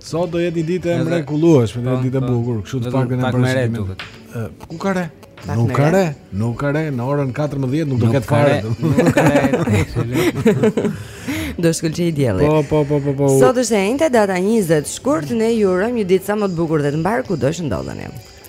Sot do jetë një ditë e mrekullueshme, një po, ditë e po. bukur, kështu të paktën e përshtatshme. Ku ka re? Nuk ka re, nuk ka re, në orën 14 nuk do ketë fare. Nuk ka re. Do shkëlqejë dielli. Po, po, po, po, po. Sot është e enjte data 20 shkurt, ne ju urojmë një ditë sa më të bukur dhe të mbarë kudo që ndodheni.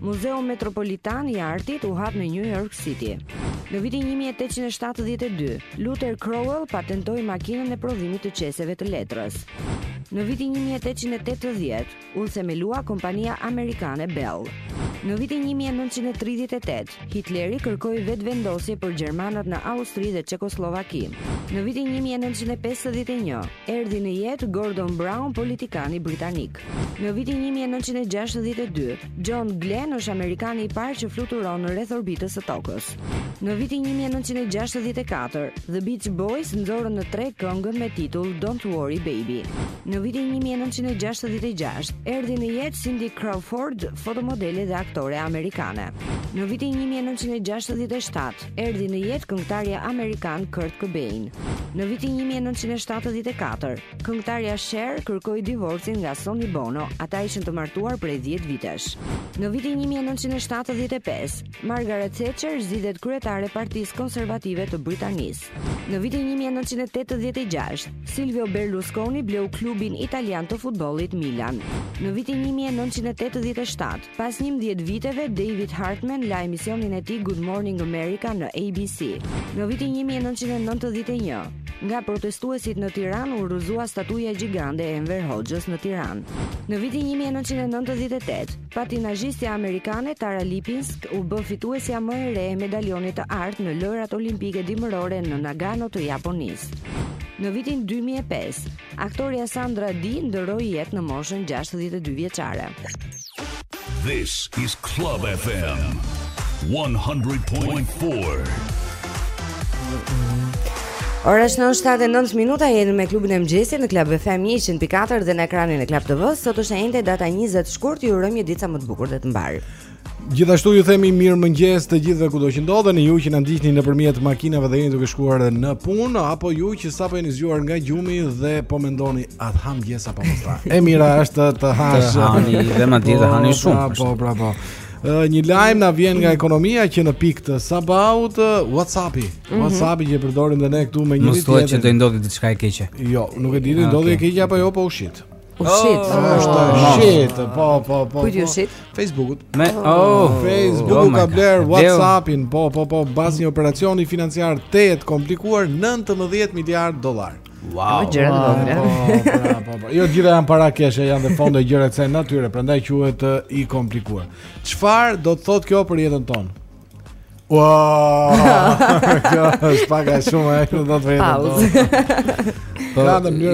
Muzeu Metropolitan i Artit u hap në New York City. Në vitin 1872, Luther Crowell patentoi makinën e prodhimit të qeseve të letrës. Në vitin 1880, u themelua kompania amerikane Bell. Në vitin 1938, Hitleri kërkoi vetëvendosje për gjermanët në Austri dhe Çekosllovaki. Në vitin 1951, erdhi në jetë Gordon Brown, politikani britanik. Në vitin një mijë e nëntëqind e gjashtëdhjetë e dy, John Glenn është amerikani i parë që fluturon rreth orbitës së Tokës. Në vitin një mijë e nëntëqind e gjashtëdhjetë e katër, The Beach Boys nxorën në treg këngën me titull Don't Worry Baby. Në vitin një mijë e nëntëqind e gjashtëdhjetë e gjashtë, erdhi në jetë Cindy Crawford, fotomodele dhe aktore amerikane. Në vitin një mijë e nëntëqind e gjashtëdhjetë e shtatë, erdhi në jetë këngëtarja amerikan Kurt Cobain. Në vitin një mijë e nëntëqind e shtatëdhjetë e katër, Këngëtarja Cher kërkoi divorcin nga Sonny Bono, ata ishin të martuar prej 10 vitesh. Në vitin 1975, Margaret Thatcher zgjidhet kryetare e Partisë Konservative të Britanisë. Në vitin 1986, Silvio Berlusconi bleu klubin italian të futbollit Milan. Në vitin 1987, pas 11 viteve, David Hartman la emisionin e tij Good Morning America në ABC. Në vitin 1991, Nga protestuesit në Tiranë u rrëzua statuja gjigande e Enver Hoxhës në Tiranë. Në vitin 1998, patinazhistja amerikane Tara Lipinsk u bë fituesja më e re e medaljonit të artë në Lojërat Olimpike Dimërore në Nagano të Japonisë. Në vitin 2005, aktorja Sandra Dee ndërroi jetë në moshën 62 vjeçare. This is Club FM 100.4. Ora është 9:09 minuta, jeni me klubin e mëngjesit në Club FM 104 dhe në ekranin e Club TV. Sot është e enjte data 20 shkurt, ju urojmë një ditë sa më të bukur dhe të mbarë. Gjithashtu ju themi mirëmëngjes të gjithëve kudo që ndodheni ju që na ndiqni nëpërmjet makinave dhe jeni duke shkuar në punë apo ju që sapo jeni zgjuar nga gjumi dhe po mendoni A të hamë mëngjes apo mos të hamë E mira është të hani Të hani dhe madje të hani po, shumë Po, po, po Një lajm na vjen nga ekonomia që në pikë të sabahut Whatsappi mhm. Whatsappi që e përdorim dhe ne këtu me njëri-tjetrin Mos thuaj që do të ndodhi diçka e keqe Jo, nuk e di a ndodhi e keqe apo jo po u shit U shit oh, është oh. shit Po, po, po Kujt iu po. shit? Facebookut Me, oh Facebooku oh ka blerë Whatsappin Po, po, po Pas një operacioni financiar tejet të komplikuar 19 miliard dolarë Wow. Po gjëra të vogla. Po, po, po, po, po. Jo gjithë janë para cash, janë dhe fonde gjëra të natyrës, prandaj quhet i komplikuar. Çfarë do të thotë kjo për jetën tonë? Wow! Kjo është pak e shumë, e këtë do të vejtë do. Po,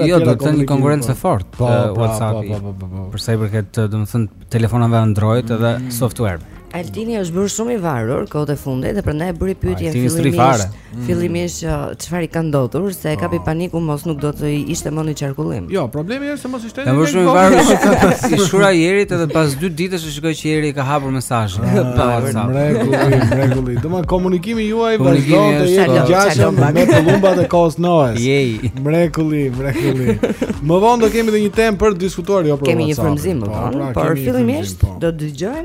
jo, do të thotë një konkurrencë e fortë po, po, WhatsApp-i. Po, po, po, po, po. Për sa i përket, domethënë, telefonave Android edhe mm. software. Altini është bërë shumë i varur kohët e fundit dhe prandaj e bëri pyetjen fillimisht. Mm. Fillimisht që uh, çfarë i ka ndodhur, se e kapi po. paniku mos nuk do të ishte më në qarkullim. Jo, problemi është se mos ishte në qarkullim. Është varur se kur i shkruaj Erit edhe pas 2 ditësh e shikoj që Eri ka hapur mesazhin. Ah, po, WhatsApp. Mrekulli, mrekulli. Domethënë komunikimi juaj vazhdon të jetë i ngjashëm me pëllumbat e kohës së Noes. Jej. Mrekulli, mrekulli. Më vonë do kemi edhe një temë për të diskutuar jo për WhatsApp. Kemi një frymëzim më po, vonë, pra, por fillimisht po. do dëgjojmë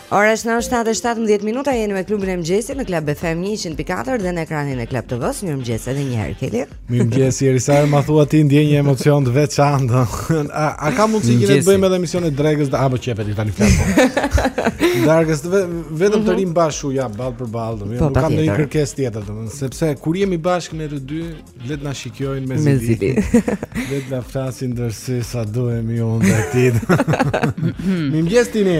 Ora është në 7:17 minuta jeni me klubin e mëngjesit në Club FM 104 dhe në ekranin e Club TV-s. Mirëmëngjes edhe një herë Kelly. Mirëmëngjes Erisa, më thuaj ti ndjen një emocion të veçantë. A, a ka mundësi që ne të bëjmë edhe emisione drekës apo çepet i tani flas. Darkës vetëm të rrimë bashkë ja ballë për ballë, do po, nuk kam ndonjë kërkesë tjetër domethënë, sepse kur jemi bashkë ne të dy, le të na shikojnë me zili. Le të na flasin të gjithë sa duhemi unë dhe ti. Mirëmëngjes Tini.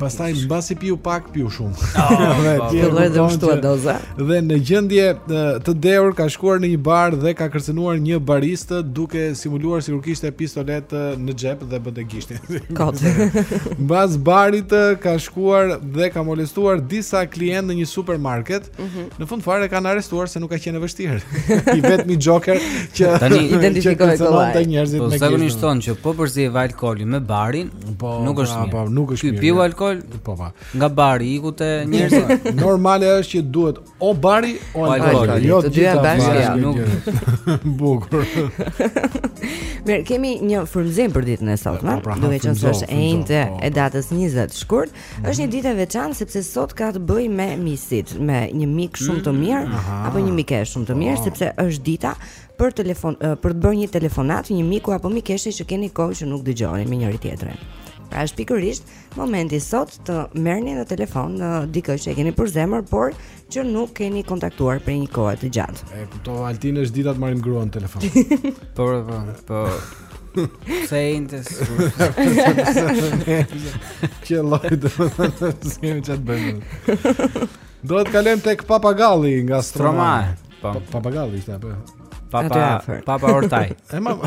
Pastaj mbasi piu pak, piu shumë. Dhe ti e vërtetë u shtua doza. Dhe në gjendje të dehur ka shkuar në një bar dhe ka kërcënuar një barist duke simuluar sikur kishte pistoletë në xhep dhe bëte gishtin. Kot. Mbas barit ka shkuar dhe ka molestuar disa klientë në një supermarket. Mm -hmm. Në fund fare e kanë arrestuar se nuk ka qenë e vështirë. I vetmi Joker që tani identifikohet kollaj. Te njerëzit po, me gjithë. Po zakonisht thonë që po përzieve alkoolin me barin, po, nuk është mirë. Po, nuk është mirë. Ky piu alkool? Po, po. Nga bari iku te njerëzit. Normale është që duhet o bari o po, alkool. Jo, të dyja bashkë nuk. Bukur. Mirë, kemi një frymëzim për ditën e sotme, pra, duke qenë se është e enjte e datës 20 shkurt. Është një ditë e veçantë sepse sot ka të bëjë me miqësitë, me një mik shumë të mirë mm, Aha. apo një mikeshë shumë të mirë, oh. sepse është dita për telefon eh, për të bërë një telefonatë një miku apo mikeshe që keni kohë që nuk dëgjoheni me njëri-tjetrin. Pra është pikërisht momenti sot të merrni në telefon në eh, dikë që e keni për zemër, por që nuk keni kontaktuar për një kohë të gjatë. E kuptova Altin është dita të marrim gruan në telefon. Po po po. Sa e intes. Që lloj do të thotë se më ça t'bën. Do të kalojmë tek papagalli nga Stroma. Po. Papagalli ishte apo? Papa Papa Ortaj. E mama.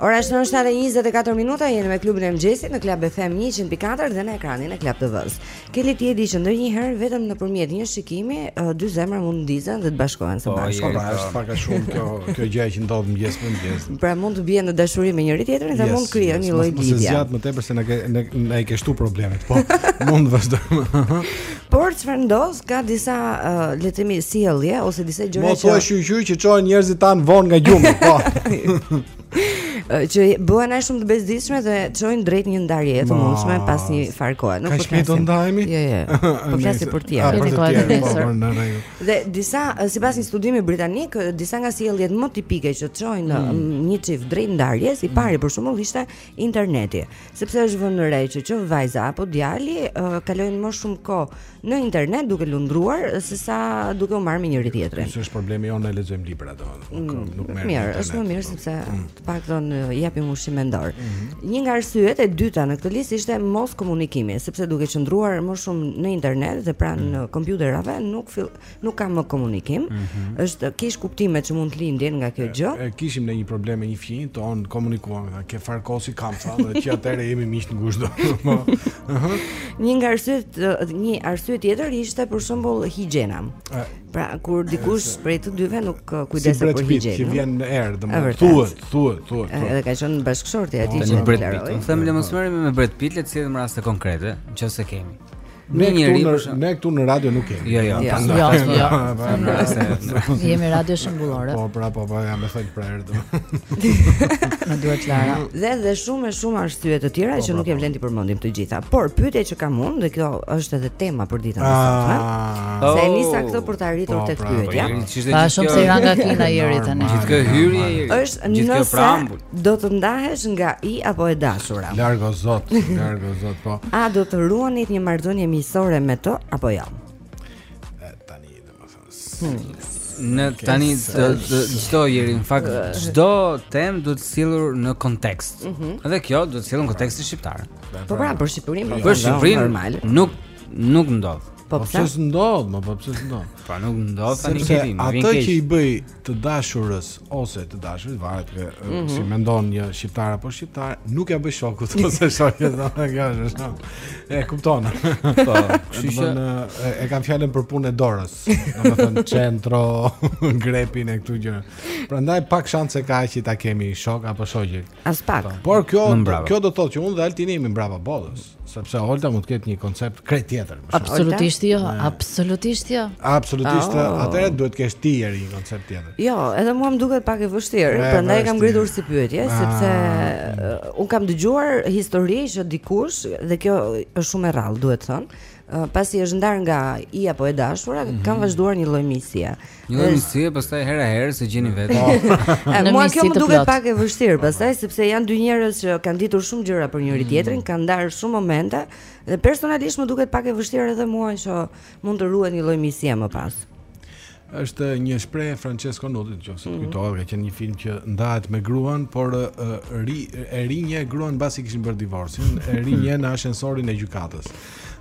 Ora është 7:24 minuta, jemi me klubin e mëngjesit në Club FM 104 dhe në ekranin e Club TV-s. Keli ti e di që ndonjëherë vetëm nëpërmjet një shikimi dy zemra mund të ndizen dhe të bashkohen së po, bashku. Po, pra, është pak a shumë kjo kjo gjë që ndodh mëngjes me mëngjes. Pra mund të bien në dashuri me njëri tjetrin dhe mund të krijojnë një lloj lidhje. Mos e zgjat më tepër se na ke na i kështu problemet. Po, mund të vazhdojmë. Por çfarë ndodh ka disa uh, le të themi sjellje ose disa gjëra që Mos thuaj shqyqyr që çojnë njerëzit tanë vonë nga gjumi, po. që bëhen aq shumë të bezdisshme dhe çojnë drejt një ndarjeje të mundshme pas një farë kohe. Nuk po flasim. Kaq shpejt do ndajemi? Jo, jo. jo. Po flasim për ti. Për të tjerë, po, po në rregull. Dhe disa sipas një studimi britanik, disa nga sjelljet më tipike që çojnë mm. një çift drejt ndarjes, i pari për shembull ishte interneti. Sepse është vënë re që qoftë vajza apo djali uh, kalojnë më shumë kohë në internet duke lundruar se sa duke u marrë me njëri tjetrin. Kjo s'është problemi jonë, ne lexojmë libra domethënë, nuk mm, nuk merr. Mirë, është më mirë po. sepse mm. të paktën uh, japim ushqim mendor. Mm -hmm. Një nga arsyet e dyta në këtë listë ishte moskomunikimi, sepse duke qëndruar më shumë në internet dhe pranë mm. kompjuterave nuk fill nuk ka më komunikim. Mm -hmm. Është keqkuptime që mund të lindin nga kjo gjë. E, e kishim një problem me një fëmijë, të thonë komunikuam me ke far kosi kam sa, dhe që atëherë jemi miq të ngushtë. një nga arsyet, një arsye tjetër ishte për shembull higjiena. Pra kur dikush prej të dyve nuk kujdeset si për higjienën. S'i vjen erë, domethënë thuhet, thuhet, thuhet. Edhe ka qenë bashkëshortja e tij që e deklaroi. Them le mos merremi me Brad Pitt, le të sjellim raste konkrete, nëse kemi. Ne njëri për shkak. Ne këtu në radio nuk kemi. Jo, jo. Jo, jo. jo. Jemi radio shembullore. Po, pra, po, po, ja me thënë për herë do. Në duar të lara. Dhe dhe shumë e shumë arsye të tjera po, që nuk e vlen t'i përmendim të gjitha. Por pyetja që kam unë dhe kjo është edhe tema për ditën e sotme. Ah. Se oh. nisa këto për të arritur oh, tek pra, pyetja. Po, pashë unë se ra nga Kina njeri tani. Gjithë kjo hyrje njeri. Është nëse Do të ndahesh nga i apo e dashura. Largo Zot, largo Zot po. A do të ruaje një marrëdhënie miqësore me të apo jo? Ja? Tani domethënë. Hmm. Në tani çdo njeri në fakt çdo temë duhet të sjellur në kontekst. Mm -hmm. Dhe kjo duhet të sjellur në kontekstin shqiptar. Po pra, për Shqipërinë po. Për Shqipërinë normal. Nuk nuk ndodh. Po pse s'ndodh, më po pse s'ndodh? Po nuk ndodh tani më vjen keq. Atë që i bëj të dashurës ose të dashurit varet se mm -hmm. si mendon një shqiptar apo shqiptare, nuk ia bën shokut ose shoqes. E kupton. Po, kështu që e, e kam fjalën për punën e dorës, domethënë çentro, grepin e këto gjëra. Prandaj pak shanse ka që ta kemi shok apo shoqe. As pak. Po, por kjo kjo do të thotë që unë dhe Altini jemi mbrapa botës, sepse Holta mund të ketë një koncept krejt tjetër. Absolutisht jo, absolutisht jo. Absolutisht, oh. atëherë duhet të kesh ti Eri një koncept tjetër. Jo, edhe mua më duket pak e vështirë, prandaj e kam ngritur si pyetje, ah. sepse uh, unë kam dëgjuar histori që dikush dhe kjo është shumë e rrallë, duhet thënë, pasi është ndarë nga i apo e dashura, mm -hmm. kanë vazhduar një lloj miqësie. Një lloj miqësie, pastaj herë herë s'e gjeni veten. Po mua kjo më duket pak e vështirë, pastaj sepse janë dy njerëz që kanë ditur shumë gjëra për njëri mm. tjetrin, kanë ndarë shumë momente dhe personalisht më duket pak e vështirë edhe mua që mund të ruhet një lloj miqësie më pas. Është një shprehje Francesco Nuti, nëse mm. kujtohet, ka qenë një film që ndahet me gruan, por e rinjeh gruan mbasi kishin bërë divorcin, e rinjeh në ashensorin e gjykatës.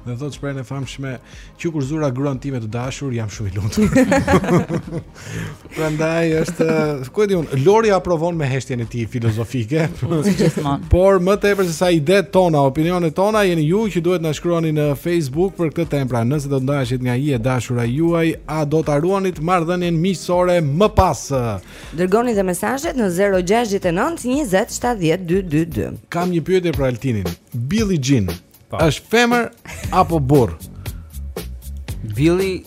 Dhe thotë shprehjen e famshme, që kur zura gruan time të dashur, jam shumë i lumtur. Prandaj është, ku e di unë, Lori aprovon me heshtjen e tij filozofike. por më tepër se sa idetë tona, opinionet tona jeni ju që duhet na shkruani në Facebook për këtë temë. Pra, nëse do të ndaheshit nga i e dashura juaj, a do ta ruanit marrëdhënien miqësore më pas? Dërgoni dhe mesazhet në 069 20 70 222. Kam një pyetje për Altinin. Billie Jean Po. Është femër apo burrë? Billie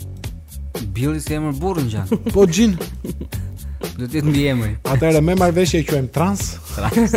Billie si emër burri ngjan Po Jean Do të jetë mbiemri Atëherë me marrëveshje e quajmë trans Trans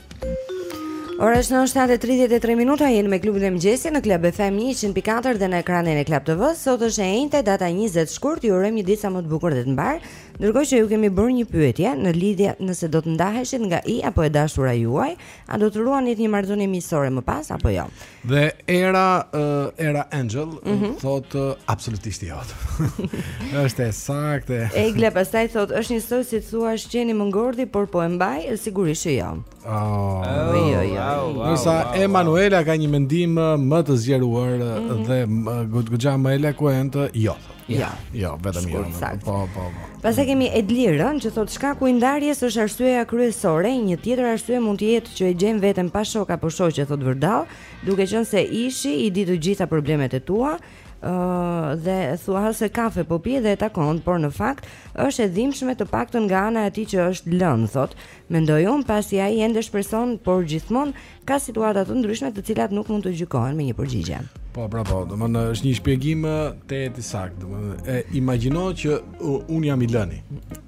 Ora është në 7:33 minuta, jemi me klubin e mëngjesit në Club FM 104 dhe në ekranin e Club TV. Sot është e enjte, data 20 shkurt, ju urojmë një ditë sa më të bukur dhe të mbarë. Ndërkohë që ju kemi bërë një pyetje në lidhje nëse do të ndaheshit nga i apo e dashura juaj, a do të ruanit një marrëdhënie miqësore më pas apo jo. Dhe Era uh, Era Angel mm -hmm. thotë uh, absolutisht jo. është e saktë. Egla pastaj thotë është një soj si të thuash qeni më ngordhi por po e mbaj sigurisht që jo. Oh, oh, jo, jo. Wow, wow, Ndërsa wow, wow. Emanuela ka një mendim më të zgjeruar mm -hmm. dhe goxha më elokuent, jo. Jo, jo, vetëm jo. Po, po, po. Pastaj kemi Edlirën që thotë shkaku i ndarjes është arsyeja kryesore, një tjetër arsye mund të jetë që e gjen veten pa shok apo shoqe thotë vërdall, duke qenë se ishi i di të gjitha problemet e tua, ë uh, dhe thua sa kafe po pi dhe e takon, por në fakt është e dhimbshme të paktën nga ana e atij që është lënë, thotë. Mendoj unë pasi ai ende shpreson, por gjithmonë Ka situata të ndryshme të cilat nuk mund të gjykohen me një përgjigje. Po, pra po, domethënë është një shpjegim tejet i saktë, domethënë imagjino që unë jam i lëni.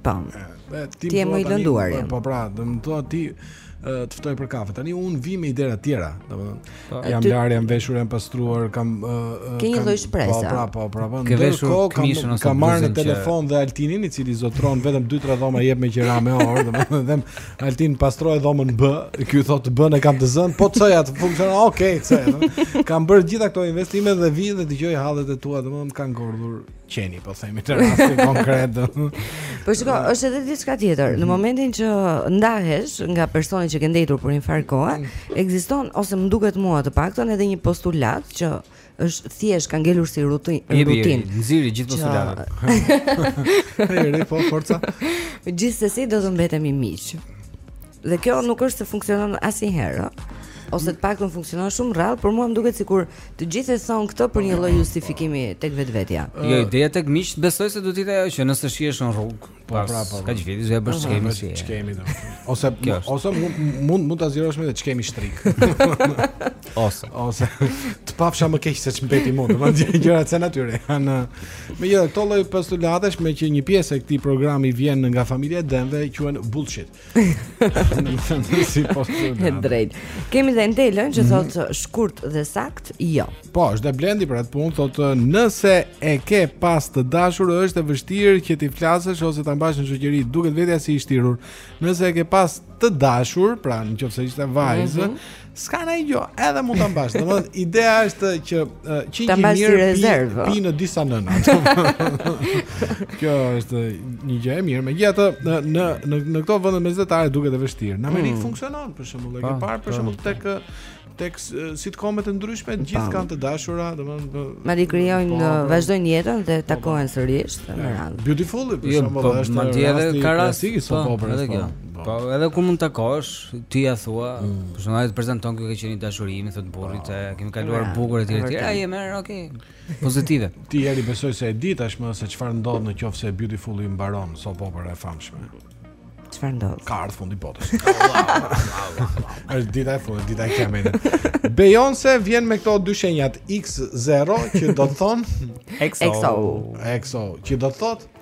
Po, e, ti, ti e po më i lënduar jam. Po, pra, domethënë ti të ftoj për kafe. Tani unë vij me ide të tjera, domethënë. Po. Jam larë, jam veshur, jam pastruar, kam Ke një lloj shprese. Po, pra, po, pra, po. Ke veshur këmishën ose Kam marrë në telefon dhe Altinin, i cili zotron vetëm 2-3 dhoma i jep me qira me orë, domethënë, them, Altin pastroje dhomën B, ky thotë B-në e kam të zënë, po C-ja të funksionon. Okej, okay, C. Kam bërë gjitha këto investime dhe vij dhe dëgjoj hallet e tua, domethënë ka ngordhur qeni, po themi te rasti konkret. po shiko, është edhe diçka tjetër. Në momentin që ndahesh nga personi që ke ndejtur për një farë kohe, mhm. ekziston ose më duket mua të paktën edhe një postulat që është thjesht ka ngelur si rutinë, rutinë. Jepi, nxiri gjithë postulatin. Eri, po forca. Gjithsesi do të mbetemi miq. Dhe kjo nuk është se funksionon asnjëherë, ose të paktën funksionon shumë rrallë, por mua më duket sikur të gjithë e thonë këtë për një lloj justifikimi tek vetvetja. Jo, ideja tek miq, besoj se do të thotë ajo që nëse shihesh në rrugë, Po pra, po, po. Ka gjëra të bësh ç'kemi si. Ç'kemi do. Ose ose mund mund ta zgjerosh me ç'kemi shtrigë. Ose ose të pafsha më keq se ç'mbeti, domethënë gjëra të kësaj natyre. Në media këto lloj postulatesh meqë një pjesë e këtij programi vjen nga familja e demave quhen bullshit. Domethënë të si po e drejtë Kemi dhe Endelën që mhm. thotë mm -hmm. shkurt dhe saktë, jo Po, është dhe Blendi për atë punë Thotë nëse e ke pas të dashur është e vështirë që t'i flasësh Ose ta mbash në shoqëri duket vetja si i shtirur Nëse e ke pas të dashur Pra në qofë se ishte vajzë mm -hmm. S'ka naj gjo, edhe mund ta mbash Domethënë ideja është që Që një mirë pi, pi në disa nëna Kjo është një gjë e mirë Megjithatë në, në, në, në këto vendet mesdhetare duket e vështirë Në Amerikë mm. funksionon për shembull e ke ah, parë për shembull tek tek sitcomet e ndryshme të gjithë kanë të dashura, domethënë Madje krijojnë po, po. vazhdojnë jetën dhe po, takohen sërish me radhë. Beautiful, për jo, shembull, është madje edhe klasik, po, edhe kjo. Po, po edhe kur mund ta takosh, ti ia thua, mm. për shembull, ai të prezanton ky qe i dashuri im i thotë burrit, po. e kemi kaluar pra, bukur etj etj. Ai e merr, okay. Pozitive. Ti Eri besoj se e di tashmë se çfarë ndodh në qoftë se Beautiful mbaron soap opera e famshme. Çfarë ndodh? Ka ardhur fundi i botës. Është dita e fundit, dita e kiametit. Beyoncé vjen me këto dy shenjat X0 që do të thonë XO. XO, që do të thotë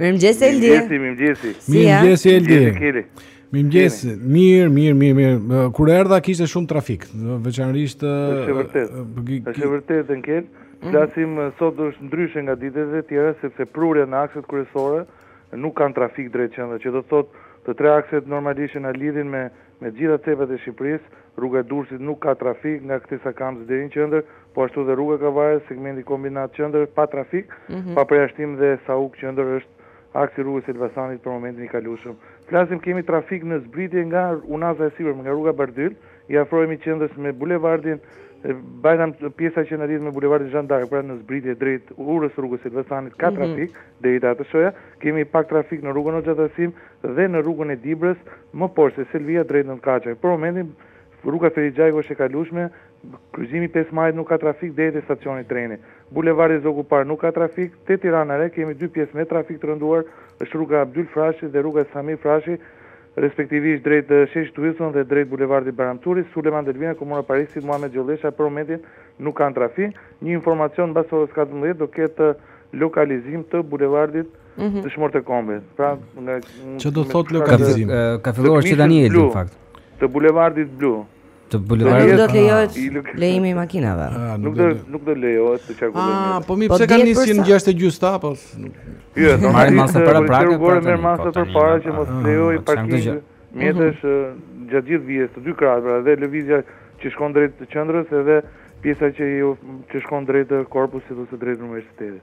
Mirëmëngjesi Eldi Mirëmëngjesi Mirëmëngjesi Eldi Mirëmëngjesi Mirë, mirë, mirë, mirë Kur erdha kishte shumë trafik Veçanërisht është vërtet është vërtet Enkel Flasim sot është ndryshe nga ditët e tjera Sepse prurja në akset kryesore nuk kanë trafik drejt qendrës, që do të thotë të tre akset normalisht që na lidhin me me të gjitha cepat e Shqipërisë, rruga e Durrësit nuk ka trafik nga Kthesa Kamzës deri në qendër, po ashtu dhe rruga Kavajës, segmenti Kombinat, Qendër, pa trafik, pa përjashtim dhe Sauk, Qendër, është aksi i rrugës së Elbasanit për momentin i kalueshëm. Flasim kemi trafik në zbritje nga Unaza e Sipërme, nga rruga Bardhyl, I afrohemi qendrës me bulevardin Bajram, pjesa që na lidh me bulevardin Zhan d'Ark, pra në zbritje drejt urës rrugës Elbasanit ka mhm. trafik deri te ATSH-ja. Kemi pak trafik në rrugën Hoxha Tahsim dhe në rrugën e Dibrës, më poshtë se Selvia drejt në Kaçaj. Për momentin rruga Ferit Xhajko është e kalueshme, kryqëzimi 5 majit nuk ka trafik deri te stacioni i trenit. Bulevardi Zogu i Parë nuk ka trafik, te Tirana Re kemi dy pjesë me trafik të rënduar, është rruga Abdyl Frashëri dhe rruga Sami Frashëri, respektivisht drejt Sheshit Wilson dhe drejt Bulevardit Bajram Curri, Sulejman Delvina, Komuna Parisit, Muhamet Gjollesha për momentin nuk kanë trafik. Një informacion mbas orës katërmbëdhjetë do ketë lokalizim të Bulevardit Dëshmorët e Kombit. Pra, nga Çfarë do thotë lokalizim? Ka filluar që tani Eldi në fakt. Të Bulevardit Blu. Të bulevardit. Nuk do të lejohet lejimi i makinave. Ah, nuk do nuk do lejohet të qarkullojë. Ah, po mirë po pse kanë nisur në 6 e gjysmë apo? Jo, do marrin masa paraprake. Po marrin masa po, përpara që mos ah, lejojnë po, parkim. Mjetesh mhm. eh, gjatë gjithë vijës të dy krahëve pra, dhe lëvizja që shkon drejt qendrës edhe pjesa që ju që shkon drejt korpusit ose drejt universitetit.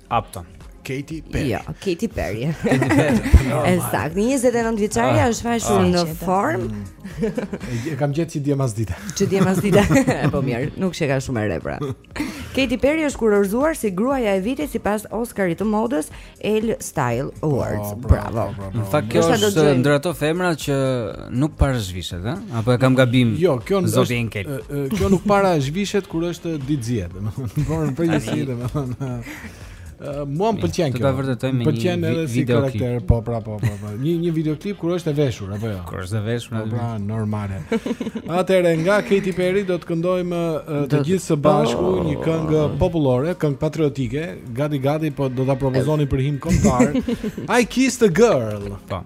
Upton. Katy Perry. Jo, Katy Perry. Ekzakt, 29 vjeçarja është goxha në formë. E kam gjetë që dje masdite. Që dje masdite. Po mirë, nuk qenka shumë e re pra. Katy Perry është kurorëzuar si gruaja e vitit sipas Oscarit të modës Elle Style Awards. Po, bravo. Në fakt kjo është ndër ato femra që nuk para zhvishet, ë? Apo e kam gabim? Jo, kjo nuk zoti Enkel. Kjo nuk para zhvishet kur është ditë zie, domethënë, por në përgjithësi domethënë. Mua më pëlqen kjo. Do ta vërtetojmë me një edhe si karakter, po pra po po po. Një një videoklip kur është e veshur apo jo? Kur është e veshur, po pra normale. Atëherë nga Katy Perry do të këndojmë të gjithë së bashku oh. një këngë popullore, këngë patriotike, gati gati po do ta propozoni për himn kombëtar. I kissed a girl. Po.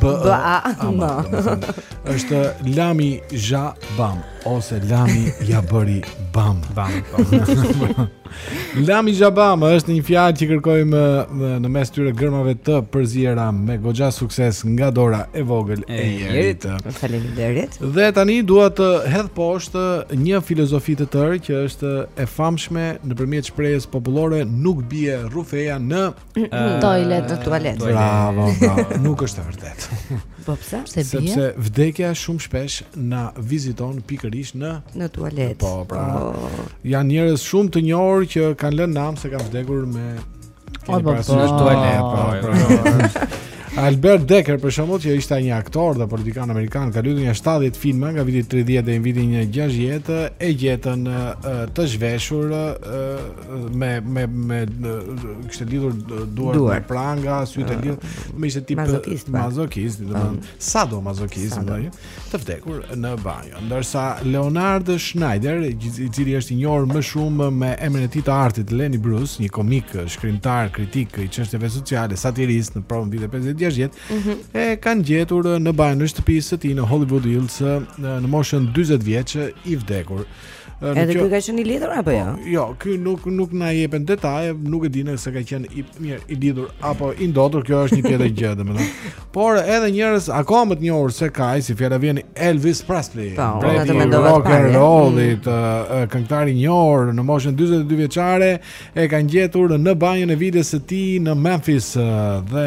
B A M. Është lami ja bam ose lami ja bëri bam. Bam. bam. lami ja bam është një fjalë që kërkojmë në mes tyre gërmave të përziera me goxha sukses nga dora e vogël e Jerit. Faleminderit. Dhe tani dua të hedh poshtë një filozofi të tërë që është e famshme nëpërmjet shprehjes popullore nuk bie rrufeja në Toilet, në tualet. Bravo, bravo. Nuk është e vërtetë. Po pse? Se bie. Sepse vdekja shumë shpesh na viziton pikërisht në në tualet. Po, pra. Oh. Janë njerëz shumë të njohur që kanë lënë nam se kanë vdekur me keni po, parasysh po, tualet. Po, po, po, po. Albert Dekker për shembull që ishte një aktor dhe politikan amerikan ka luajtur nja 70 filma nga viti 30 deri në vitin 60 e gjetën të zhveshur me me me kishte lidhur duart me pranga, sytë të ah. lidhur, më ishte tip mazokist, mazokist, domethënë ah. sado mazokist, domethënë të vdekur në banjo. Ndërsa Leonard Schneider, i cili është i njohur më shumë me emrin e tij të artit Lenny Bruce, një komik, shkrimtar, kritik i çështjeve sociale, satirist nëpër vitet 50-60, mm -hmm. e kanë gjetur në banjën e shtëpisë së tij në Hollywood Hills në moshën 40 vjeç i vdekur. Edhe ky ka qenë i lidhur apo jo? Po, jo, ky nuk nuk na jepen detaje, nuk e di nëse ka qenë i mirë i lidhur apo i ndotur, kjo është një tjetër gjë domethënë. Por edhe njerëz akoma më të njohur se kaq, si fjala vjen Elvis Presley. Po, ata të mendova të parë. Rock and rollit mm. këngëtar i njohur në moshën 42 vjeçare e kanë gjetur në banjën e vilës së tij në Memphis dhe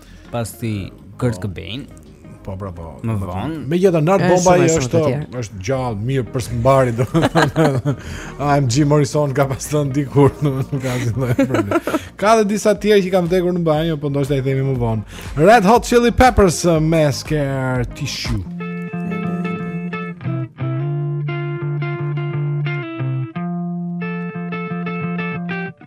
Pas tij Kurt po. Cobain. Po pra po. Më vonë. Megjithatë Nard Bomba i është është gjallë, mirë për së mbari domethënë. Ama Jim Morrison ka pas thënë dikur, nuk ka asnjë lloj problemi. Ka dhe disa të tjerë që kanë vdekur në banjë, po ndoshta i themi më vonë. Red Hot Chili Peppers uh, me Scar Tissue.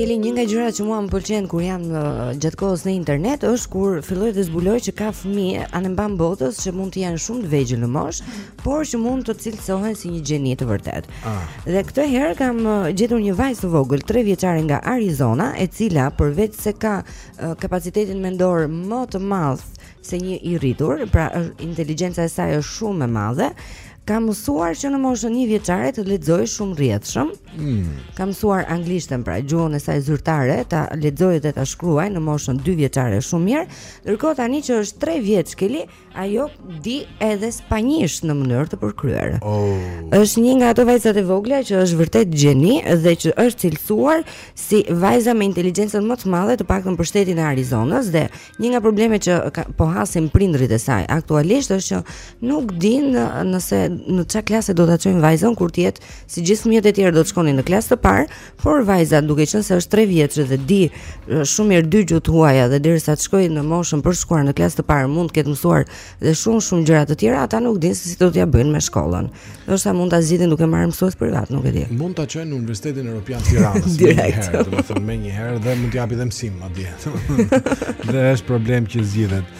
Keli një nga gjërat që mua më pëlqen kur jam uh, gjatë kohës në internet është kur filloj të zbuloj që ka fëmijë anembanë botës që mund të jenë shumë të vegjël në moshë, por që mund të cilësohen si një gjeni të vërtetë. Ah. Dhe këtë herë kam uh, gjetur një vajzë të vogël, 3 vjeçare nga Arizona, e cila përveç se ka uh, kapacitetin mendor më të madh se një i rritur, pra uh, inteligjenca e saj është shumë e madhe, ka mësuar që në moshën një vjeçare të lexojë shumë rrjedhshëm. Mm. Ka mësuar anglishten, pra gjuhën e saj zyrtare, ta lexojë dhe ta shkruajë në moshën 2 vjeçare shumë mirë. Ndërkohë tani që është 3 vjeç Keli, Ajo di edhe spanjisht në mënyrë të përkryer. Oh. Është një nga ato vajzat e vogla që është vërtet gjeni dhe që është cilësuar si vajza me inteligjencën më të madhe të paktën për shtetin e Arizonës dhe një nga problemet që ka, po hasin prindërit e saj aktualisht është që nuk din nëse në çfarë klase do ta çojnë vajzën kur të jetë si gjithë fëmijët e tjerë do të shkonin në klasë të parë, Por vajza, duke qenë se është 3 vjeç dhe di shumë mirë dy gjuhë të huaja dhe derisa të shkojë në moshën për të shkuar në klasë të parë mund të ketë mësuar dhe shumë shumë gjëra të tjera, ata nuk dinë se si do t'ia bëjnë me shkollën. Ndoshta mund ta zgjidhin duke marrë mësues privat, nuk e di. Mund ta çojnë në Universitetin Europian të Tiranës direkt, domethënë menjëherë dhe mund t'i japi dhe mësim atje. dhe është problem që zgjidhet.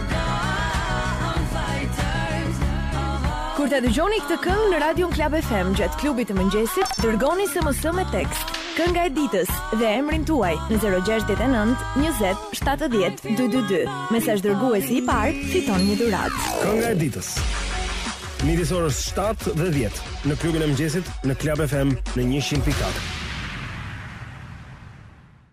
Kur ta dëgjoni këtë këngë në Radio Club FM gjatë klubit të mëngjesit, dërgoni SMS me tekst Kënga e ditës dhe emrin tuaj në 069 20 70 222. Mesazh dërguesi i parë fiton një dhuratë. Kënga e ditës. Midis orës 7 dhe 10 në klubin e mëngjesit në Club FM në 100.4.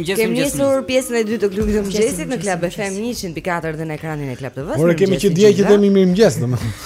mëngjes. Kemë nisur pjesën e dytë të klubit të mëngjesit në Club FM 100.4 dhe në ekranin e Club TV. Por kemi që dje që themi mirëmëngjes, domethënë.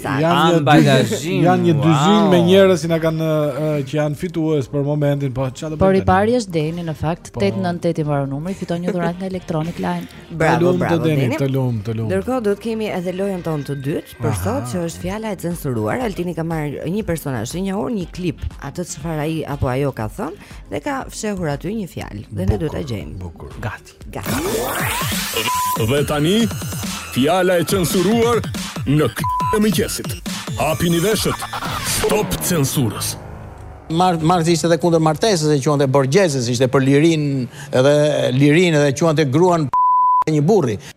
Janë një janë një dyzinë me njerëz që na kanë që janë fitues për momentin, po çfarë do bëjmë? Por i pari është Deni në fakt, 898 po. i mbaron numri, fiton një dhuratë nga Electronic Line. Bravo, bravo Deni, të lum, të lum. Ndërkohë do të kemi edhe lojën tonë të dytë, për sot që është fjala e censuruar. Altini ka marrë një personazh të njohur, një klip, atë çfarë ai apo ajo ka thënë dhe ka fshehur aty një fjalë dhe ne duhet ta gjejmë. Bukur. Gati. Dhe tani, fjala e censuruar në klubin e mëngjesit. Hapini veshët, stop censurës. Marks Marksi ishte edhe kundër martesës e quante borgjezës, ishte për lirin edhe lirin edhe quante gruan një burri.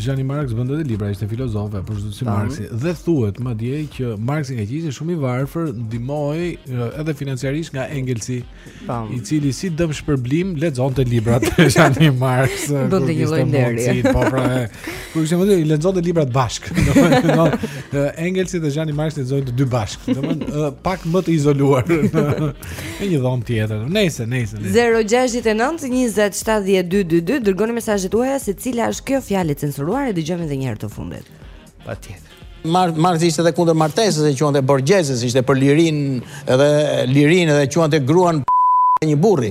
Jenny Marx bënte dhe libra, ishte filozofe përshtyt si Marxi dhe thuhet madje që Marxi nga që ishte shumë i varfër, ndihmohej edhe financiarisht nga Engelsi, i cili si dëmshpërblim lexonte librat e Jenny Marx. Do të jelloj nderi. Po pra. Kur ishte vetë i lexonte librat bashkë. Engelsi dhe Jenny Marx lexonin të dy bashkë. Domethënë pak më të izoluar. Në një dhomë tjetër. Nëse, nëse. 0692070222 dërgoni mesazhet tuaja se cila është kjo fjalë e censuruar e dëgjojmë edhe një herë të fundit. Patjetër. Mar Marxi ishte edhe kundër martesës e quante borgjeze, ishte për lirinë edhe lirinë edhe quante gruan e një burri.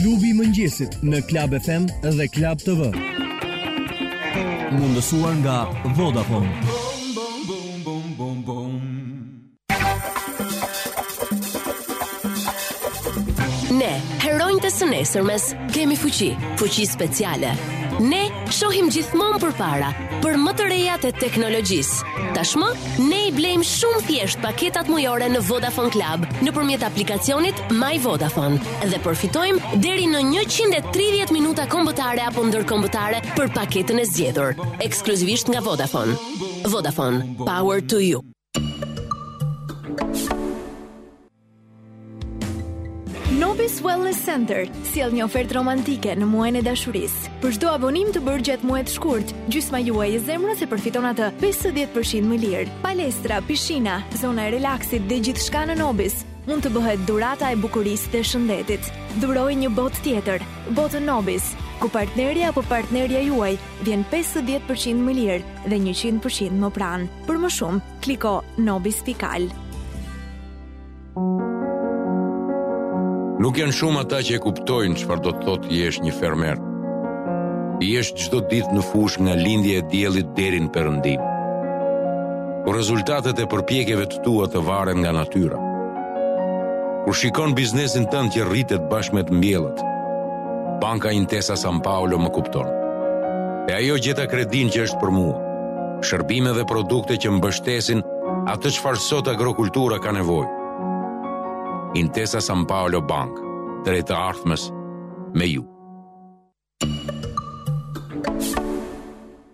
Klubi i mëngjesit në Club FM dhe Club TV. Mundësuar nga Vodafone. Ne, heronjtë e së nesërmes, kemi fuqi, fuqi speciale. Ne Shohim gjithmonë përpara për më të rejat e teknologjisë. Tashmë ne i blejmë shumë thjesht paketat mujore në Vodafone Club nëpërmjet aplikacionit My Vodafone dhe përfitojmë deri në 130 minuta kombëtare apo ndërkombëtare për paketën e zgjedhur, ekskluzivisht nga Vodafone. Vodafone, power to you. Nobis Wellness Center sjell një ofertë romantike në muajin e dashurisë. Për çdo abonim të bërë gjatë muajit të shkurt, gjysma juaj e zemrës e përfiton atë 50% më lirë. Palestra, pishina, zona e relaksit dhe gjithçka në Nobis mund të bëhet dhurata e bukurisë dhe shëndetit. Dhuroji një botë tjetër, botën Nobis, ku partneri apo partnerja juaj vjen 50% më lirë dhe 100% më pranë. Për më shumë, kliko nobis.al. Nuk janë shumë ata që e kuptojnë çfarë do të thotë të jesh një fermer. Të jesh çdo ditë në fushë nga lindja e diellit deri në perëndim. Kur rezultatet e përpjekjeve të tua të varen nga natyra. Kur shikon biznesin tënd që rritet bashkë me të mbjellat, Banka Intesa Sanpaolo më kupton. Te ajo gjeta kredinë që është për mua. Shërbime dhe produkte që mbështesin atë çfarë sot agrokultura ka nevojë. Intesa Sanpaolo Bank, drejt së ardhmes me ju.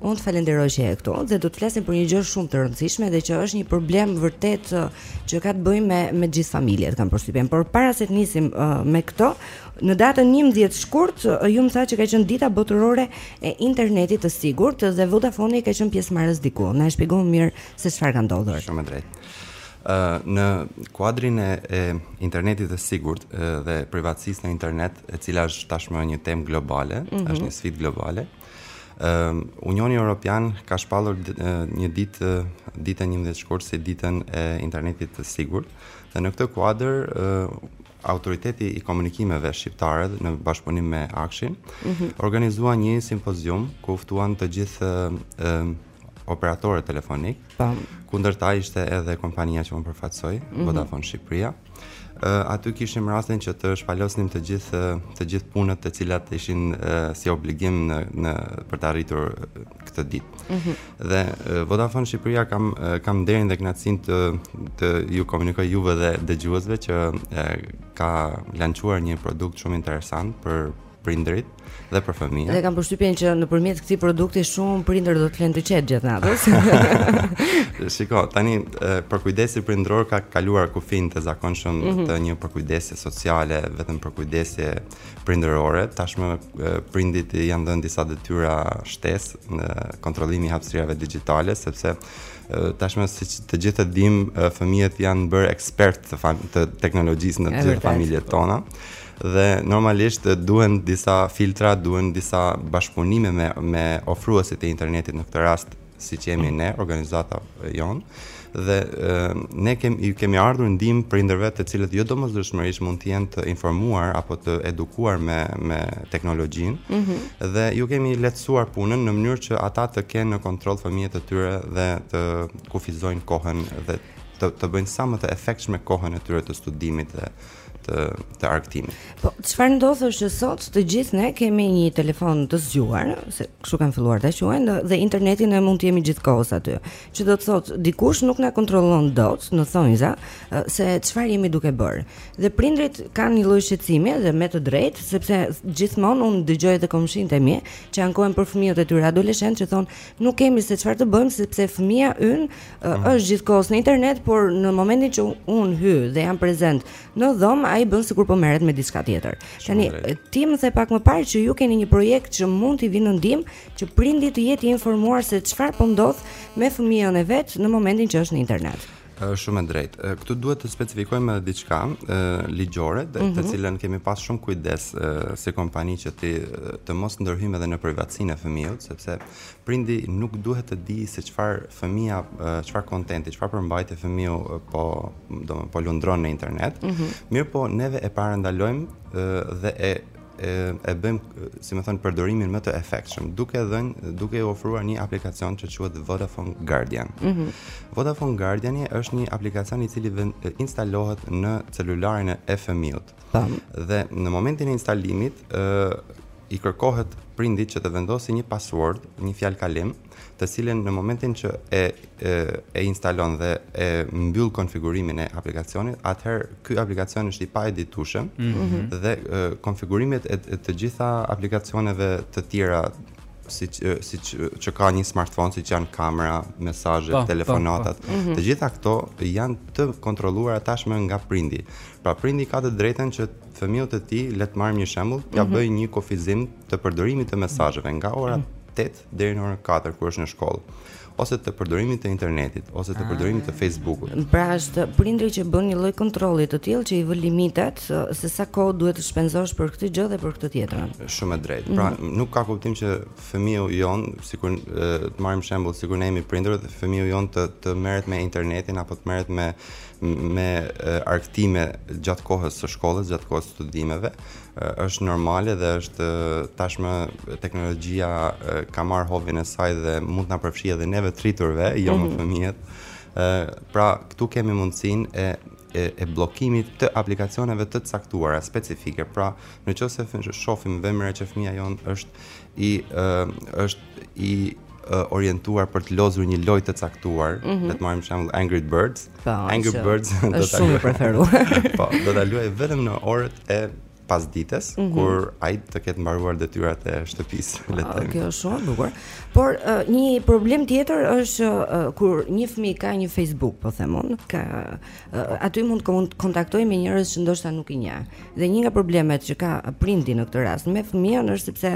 Unë të falenderoj që je këtu dhe do të flasim për një gjë shumë të rëndësishme dhe që është një problem vërtet që ka të bëjë me me gjithë familjet kam përshtypjen. Por para se të nisim uh, me këto, në datën 11 shkurt uh, ju më thatë që ka qenë dita botërore e internetit të sigurt dhe Vodafone ka qenë pjesëmarrës diku. Na e shpjegon mirë se çfarë ka ndodhur. Shumë drejt. Ë uh, në kuadrin e, e internetit të sigurt uh, dhe privatësisë në internet, e cila është tashmë një temë globale, mm -hmm. është një sfidë globale. Ë Unioni Europian ka shpallur një ditë ditën 11 shkurt si ditën e internetit të sigurt dhe në këtë kuadër autoriteti i komunikimeve shqiptare në bashkëpunim me Akshin mm -hmm. organizua një simpozium ku u ftuan të gjithë operatorët telefonikë Po. Ku ndër ta ishte edhe kompania që unë përfaqësoj, mm -hmm. Vodafone Shqipëria. Uh, aty kishim rastin që të shpalosnim të gjithë të gjithë punët të cilat ishin uh, si obligim në në për të arritur këtë ditë. Mm -hmm. Dhe uh, Vodafone Shqipëria kam uh, kam nderin dhe kënaqësinë të të ju komunikoj juve dhe dëgjuesve që uh, ka lançuar një produkt shumë interesant për prindërit dhe për fëmijët. Dhe kam përshtypjen që nëpërmjet këtij produkti shumë prindër do të flenë të qetë gjithë natën. Shiko, tani përkujdesi prindëror ka kaluar kufijin të zakonshëm mm -hmm. të një përkujdesje sociale, vetëm përkujdesje prindërore. Tashmë prindërve janë dhënë disa detyra shtesë në kontrollimi i hapësirave dixhitale sepse tashmë siç të gjithë e dimë fëmijët janë bërë ekspertë të, të teknologjisë në të gjithë familjet tona. Dhe normalisht duhen disa filtra, duhen disa bashkëpunime me me ofruesit e internetit në këtë rast siç jemi ne, organizata jonë dhe e, ne kemi ju kemi ardhur ndihmë prindërve të cilët jo domosdoshmërisht mund të jenë të informuar apo të edukuar me me teknologjinë mm -hmm. dhe ju kemi lehtësuar punën në mënyrë që ata të kenë në kontroll fëmijët e tyre dhe të kufizojnë kohën dhe të të bëjnë sa më të efektshme kohën e tyre të studimit dhe të të argëtimit. Po, çfarë ndodh është që sot të gjithë ne kemi një telefon të zgjuar, se kështu kanë filluar ta quajnë dhe internetin ne mund të jemi gjithkohës aty. Që do të thotë dikush nuk na kontrollon dot në thonjza se çfarë jemi duke bërë. Dhe prindrit kanë një lloj shqetësimi dhe me të drejtë, sepse gjithmonë unë dëgjoj edhe komshinjtë e mi që ankohen për fëmijët e tyre adoleshentë që thonë nuk kemi se çfarë të bëjmë sepse fëmija ynë është gjithkohës në internet, por në momentin që unë hy dhe jam prezent në dhomë, ai bën sikur po merret me diçka tjetër. Tani ti më the pak më parë që ju keni një projekt që mund t'i vijë në ndihmë që prindi të jetë i informuar se çfarë po ndodh me fëmijën e vet në momentin që është në internet. Shumë e drejtë. Këtu duhet të specifikojmë edhe diçka ligjore, të mhm. cilën kemi pas shumë kujdes si kompani që të të mos ndërhyjmë edhe në privatësinë e fëmijës, sepse Prindi nuk duhet të dijë se çfarë fëmija, çfarë kontenti, çfarë përmbajtje fëmiu po, do po lundron në internet. Mm -hmm. Mirëpo, neve e parandalojmë dhe e e, e bëjmë, si me thënë, përdorimin më të efektshëm, duke dhënë, duke ofruar një aplikacion që quhet Vodafone Guardian. Mm -hmm. Vodafone Guardian është një aplikacion i cili instalohet në celularin e fëmijës. Tam. Dhe në momentin e instalimit, ë i kërkohet prindit që të vendosë një password, një fjalëkalim, të cilën në momentin që e e, e instalon dhe e mbyll konfigurimin e aplikacionit, atëherë ky aplikacion është i paeditueshëm mm -hmm. dhe e, konfigurimet e, e të gjitha aplikacioneve të tjera siç, siç, që ka një smartphone siç janë kamera, mesazhet, po, po, telefonatat. Po. Mhm. Të gjitha këto janë të kontrolluara tashmë nga prindi. Pra prindi ka të drejtën që fëmijës së tij, le të marrim një shembull, t'ia mm -hmm. bëjë një kufizim të përdorimit të mesazheve nga ora mm -hmm. 8 deri në orën 4 kur është në shkollë ose të përdorimit të internetit ose të ah. përdorimit të Facebookut. Pra është prindi që bën një lloj kontrolli të tillë që i vë limitet se sa kohë duhet të shpenzosh për këtë gjë dhe për këtë tjetrën. Shumë e drejtë. Pra mm -hmm. nuk ka kuptim që fëmiu jonë, sikur të marrim shembull, sikur ne jemi prindër dhe fëmiu jonë të të merret me internetin apo të merret me me argëtime gjatë kohës së shkollës, gjatë kohës së studimeve, është normale dhe është tashmë teknologjia ka marrë hovin e saj dhe mund të na përfshijë edhe neve të rriturve, jo më mhm. fëmijët. Pra, këtu kemi mundësinë e e, e bllokimit të aplikacioneve të caktuara specifike. Pra, në qoftë se shofim vëmë re që fëmija jonë është i ë është i orientuar për të lozur një lojë të caktuar, mm -hmm. le të marrim shembull Angry Birds. Pa, po, Angry që, Birds është shumë i preferuar. po, do ta luajë vetëm në orët e pasdites mm -hmm. kur ai të ketë mbaruar detyrat e shtëpisë, le të themi. Kjo është shumë bukur. Por uh, një problem tjetër është uh, kur një fëmijë ka një Facebook, po them unë, ka aty mund të kontaktojë me njerëz që ndoshta nuk i njeh. Dhe një nga problemet që ka prindi në këtë rast me fëmijën është sepse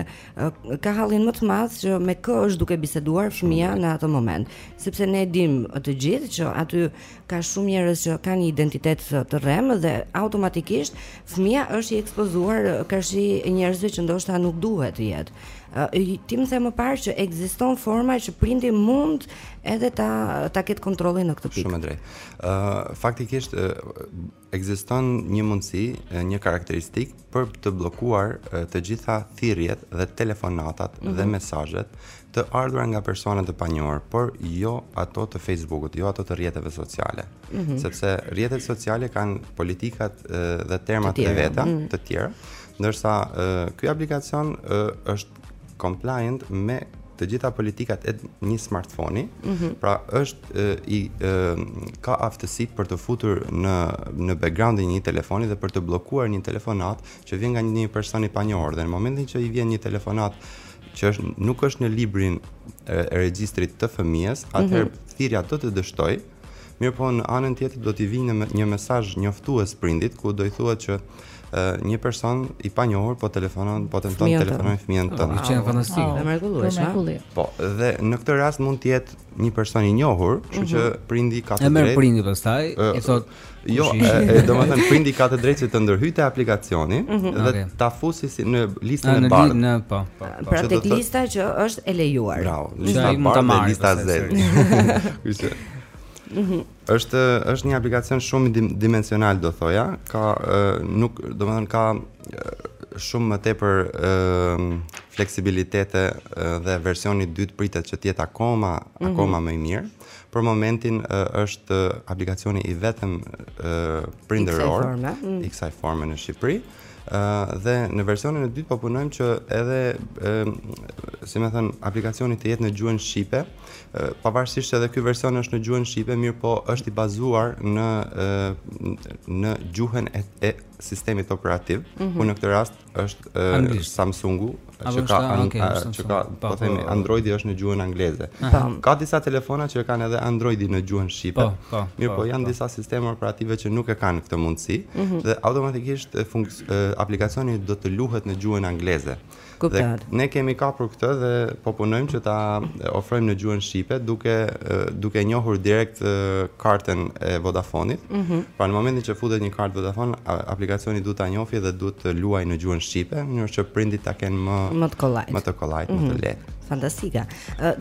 ka hallin më të madh që me kë është duke biseduar fëmija në atë moment, sepse ne e dimë të gjithë që aty ka shumë njerëz që kanë një identitet të rremë dhe automatikisht fëmija është i ekspozuar karshi njerëzve që ndoshta nuk duhet të jetë. Ti më the më parë që ekziston forma që prindi mund edhe ta ta ketë kontrollin në këtë pikë. Shumë drejt. Faktikisht ekziston një mundësi, një karakteristikë për të bllokuar të gjitha thirrjet dhe telefonatat mm -hmm. dhe mhm. mesazhet të ardhura nga persona të panjohur, por jo ato të Facebookut, jo ato të rrjeteve sociale, mm -hmm. sepse rrjetet sociale kanë politikat dhe termat e veta, mm -hmm. të tjera, ndërsa ky aplikacion është compliant me të gjitha politikat e një smartfoni, mm -hmm. pra është i ka aftësitë për të futur në në backgroundin e një telefoni dhe për të bllokuar një telefonat që vjen nga një person i panjohur dhe në momentin që i vjen një telefonat që është nuk është në librin e, e regjistrit të fëmijës, mhm. atëherë mm -hmm. thirrja do të dështojë Mirëpo në anën tjetër do t'i vijë një mesazh njoftues prindit ku do i thuhet që një person i panjohur po telefonon, po tenton të telefonojë fëmijën tënd. Është fantastike. Është e mrekullueshme. Po, dhe në këtë rast mund të jetë një person i njohur, kështu mhm. që prindi ka të drejtë. E merr prindi pastaj, i thotë Jo, e, domethënë, prindi ka të drejtë që të ndërhyjë te aplikacioni mm -hmm. dhe okay. ta fusi si në listën ah, e bardhë. Në listën po, po, po. Pra tek lista që është e lejuar. Bravo, lista e bardhë dhe lista e zezë. Kështu. Mhm. Është është një aplikacion shumëdimensional do thoja, ka nuk, domethënë ka shumë më tepër fleksibilitete dhe versioni i dytë pritet që të jetë akoma mm -hmm. akoma më i mirë. Për momentin është aplikacioni i vetëm prindëror mm. i kësaj forme në Shqipëri dhe në versionin e dytë po punojmë që edhe e, si me thënë aplikacioni të jetë në gjuhën shqipe pavarësisht se edhe ky version është në gjuhën shqipe mirëpo është i bazuar në e, në gjuhën e, e sistemit operativ mm -hmm. ku në këtë rast është uh, Samsungu që ka okay, që ka po, po themi po. Androidi është në gjuhën angleze. Pa. Ka disa telefona që e kanë edhe Androidin në gjuhën shqipe. Po, po. Mirëpo, po janë po. disa sisteme operative që nuk e kanë këtë mundësi mm -hmm. dhe automatikisht aplikacioni do të luhet në gjuhën angleze. Dhe ne kemi kapur këtë dhe po punojmë që ta ofrojmë në gjuhën shqipe duke, duke e njohur direkt kartën e Vodafonit. Mm -hmm. Pra në momentin që futet një kartë Vodafone, aplikacioni duhet ta njohë dhe duhet të luajë në gjuhën shqipe, në mënyrë që prindit ta kenë më më të kollajt, më të kollajt, mm -hmm. më të mhm. lehtë. Fantastika.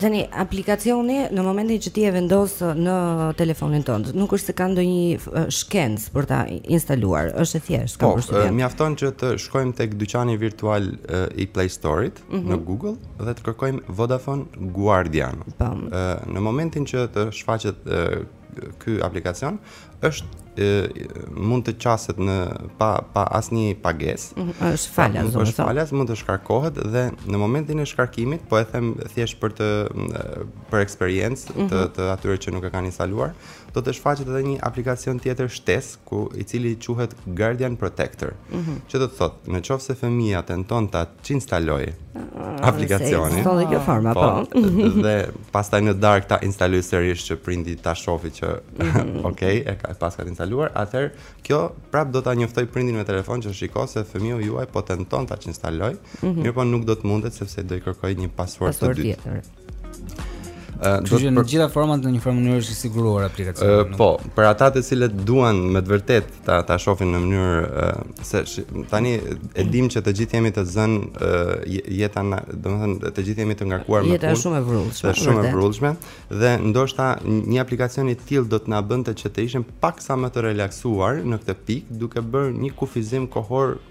Tani aplikacioni në momentin që ti e vendos në telefonin tënd, nuk është se ka ndonjë shkencë për ta instaluar, është e thjeshtë, kam përshtypjen. Po, mjafton që të shkojmë tek dyqani virtual i Play Store-it mm -hmm. në Google dhe të kërkojmë Vodafone Guardian. Po. Në momentin që të shfaqet ky aplikacion, është e, mund të qaset në pa pa asnjë pagesë. Mm -hmm. Është falas, do të thotë. Është falas, mund të shkarkohet dhe në momentin e shkarkimit, po e them thjesht për të për eksperiencë mm -hmm. të mhm. të atyre që nuk e kanë instaluar, do të shfaqet edhe një aplikacion tjetër shtesë ku i cili quhet Guardian Protector, mm -hmm. që do të thotë, në qoftë se fëmija tenton ta çinstalojë ah, aplikacionin, po dhe kjo forma po. po. dhe pastaj në darkë ta instalojë sërish që prindi ta shofi që mm -hmm. ok, e paska të instaluar, atëherë kjo prap do ta njoftojë prindin me telefon që shiko se fëmija juaj po tenton ta çinstalojë, mm -hmm. mirëpo nuk do të mundet sepse do i kërkojë një password të dytë. Do të në gjitha format në një formë mënyrë është siguruar aplikacioni. Uh, po, për ata të cilët duan me të vërtetë ta ta shohin në mënyrë uh, se sh, tani e dim që të gjithë jemi të zënë uh, jeta, domethënë të gjithë jemi të ngarkuar me punë. Jeta është shumë e vrullshme. Është shumë e vrullshme dhe ndoshta një aplikacion i tillë do të na bënte që të ishim pak sa më të relaksuar në këtë pikë duke bërë një kufizim kohor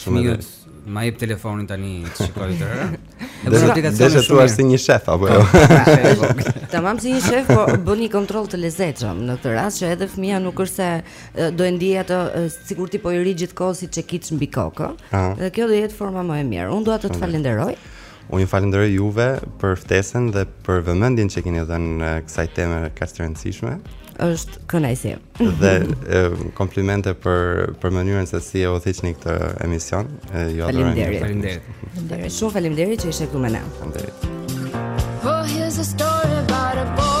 Shumë mirë. Ma jep telefonin tani, shikoj të rë. Dhe sa aplikacioni shumë. Dhe thua si një shef apo jo? Po, tamam si një shef, po bën një kontroll të lezetshëm në këtë rast që edhe fëmija nuk është se do e ndiejë atë sikur ti po i rri gjithë kohën si çekiç mbi kokë. Dhe kjo do jetë forma më e mirë. Unë dua të të falenderoj. Unë ju falënderoj juve për ftesën dhe për vëmendjen që keni dhënë kësaj teme kaq të rëndësishme. Është kënaqësi. Dhe e, komplimente për për mënyrën se si e udhëhiqni këtë emision. E, ju faleminderit. Faleminderit. Faleminderit. Shumë faleminderit që ishe këtu me ne. Faleminderit. Oh, here's a story about a boy.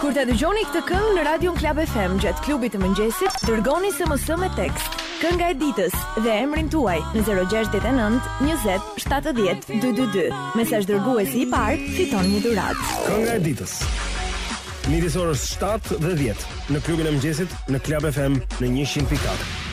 Kur ta dëgjoni këtë këngë në Radion Club FM gjatë klubit të mëngjesit, dërgoni SMS me tekst, kënga e ditës dhe emrin tuaj në 069 20 70 222. Mesazh dërguesi i parë fiton një dhuratë. Kënga e ditës. Midis orës 7 dhe 10 në klubin e mëngjesit në Club FM në 100.4.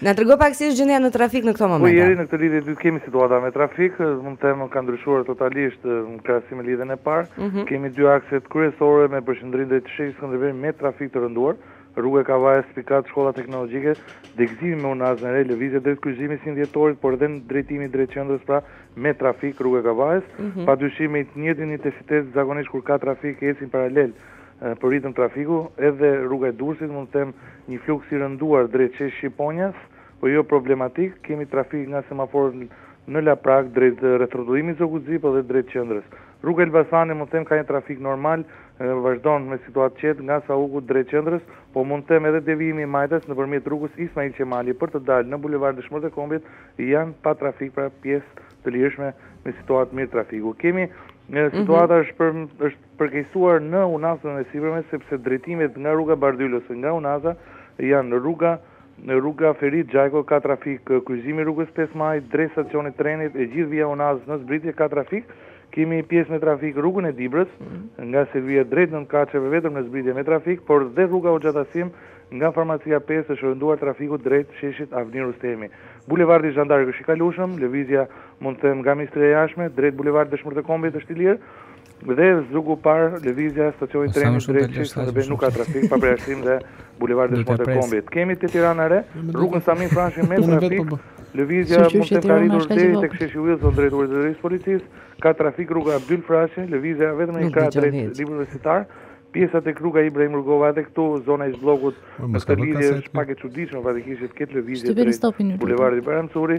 Na trego pak si është gjendja në trafik në këto momente. Po Eri në këtë lidhje dy kemi situata me trafik, mund të them ka ndryshuar totalisht në krahasim me lidhjen e parë. Kemi dy akset kryesore me përqendrim drejt sheshit Skënderbej me trafik të rënduar, Rruga e Kavajës, spikat Shkolla Teknologjike, degëzimi me Unazën e Re, lëvizje drejt kryqëzimit 21 Dhjetorit, por edhe në drejtimin drejt qendrës pra me trafik Rruga e Kavajës, padyshim me të njëjtin intensitet zakonisht kur ka trafik ecin paralel Për ritëm trafiku, edhe rruga e Durrësit mund të them një fluks i rënduar drejt Shesh Shqiponjas, por jo problematik, kemi trafik nga semaforët në Laprakë drejt rrethrrotullimit Zogu i Zi po dhe drejt qendrës. Rruga e Elbasanit mund të them ka një trafik normal, vazhdon me situatë të qetë nga Sauku drejt qendrës, po mund të them edhe devijimi majtas nëpërmjet rrugës Ismail Qemali për të dalë në bulevard Dëshmorët e Kombit janë pa trafik pra pjesë të lirshme me situatë të mirë trafiku. Kemi situata është për është përkeqësuar në unazën e sipërme sepse drejtimet nga rruga Bardhyl ose nga unaza janë në rruga rruga Ferit Xhajko ka trafik kryqëzimi i rrugës pesë maj drejt stacionit trenit e gjithë vija e unazës në zbritje ka trafik kemi pjesë me trafik rrugën e Dibrës nga Selvia drejt Nënkaçeve vetëm në zbritje me trafik por dhe rruga Hoxha Tahsim nga farmacia pesë është rënduar trafiku drejt sheshit Avni Rustemi bulevardi Zhan d'Ark është i kalueshëm lëvizja mund të them nga ministria e jashtme drejt bulevardit Dëshmorët e Kombit është i lirë Dhe Zogu i Parë lëvizja nga stacioni i trenit drejt Çiks në Dëbej nuk ka trafik, pa përjashtim dhe Bulevardi Dëshmorët e Kombit. Kemi te Tirana e Re, rrugën Sami Frashëri me trafik, lëvizja mund të jetë arritur deri tek sheshi Wilson drejt Drejtorisë së Policisë, ka trafik rruga Abdyl Frashëri, lëvizja vetëm një krah drejt Librit Universitar, pjesa tek rruga Ibrahim Rugova edhe këtu zona e ish bllokut në këtë lidhje është pak e çuditshme faktikisht që të ketë lëvizje drejt Bulevardit Bajram Curri.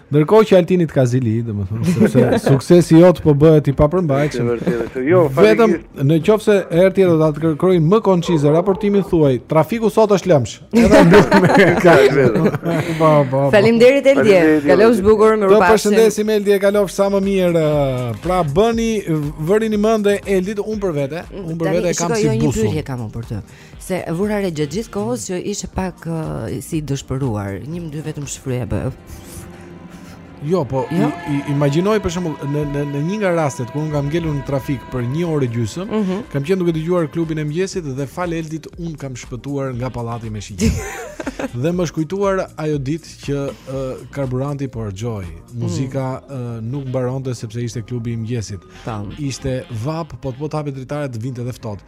Ndërkohë që Altini të ka zili, domethënë sepse suksesi jot po bëhet i papërmbajtshëm. Jo, vetëm në qoftë se herë tjetër do të kërkoj më konçize raportimin thuaj, trafiku sot është lëmsh. Edhe mbyll. Po, po. Faleminderit Eldi. Kalofsh bukur mirupafshim. Të përshëndesim Eldi, kalofsh sa më mirë. Pra bëni vërini mend Eldit un për vete, un për vete kam si busull. Tani kam një pyetje kam për ty. Se e vura re gjatë gjithë kohës që ishe pak uh, si dëshpëruar, një më dy, vetëm shfryje bëje. Jo, po jo? I, i, imagjinoj për shembull në në në një nga rastet kur un kam ngelur në trafik për 1 orë e gjysmë, mm -hmm. kam qenë duke dëgjuar klubin e mëngjesit dhe falë Eldit un kam shpëtuar nga pallati me shigjeta dhe m'është kujtuar ajo ditë që uh, karburanti po harxhohej. Muzika mm. uh, nuk mbaronte sepse ishte klubi i mëngjesit. Ishte vapë, po të po t'hapje dritaret vinte dhe ftohtë.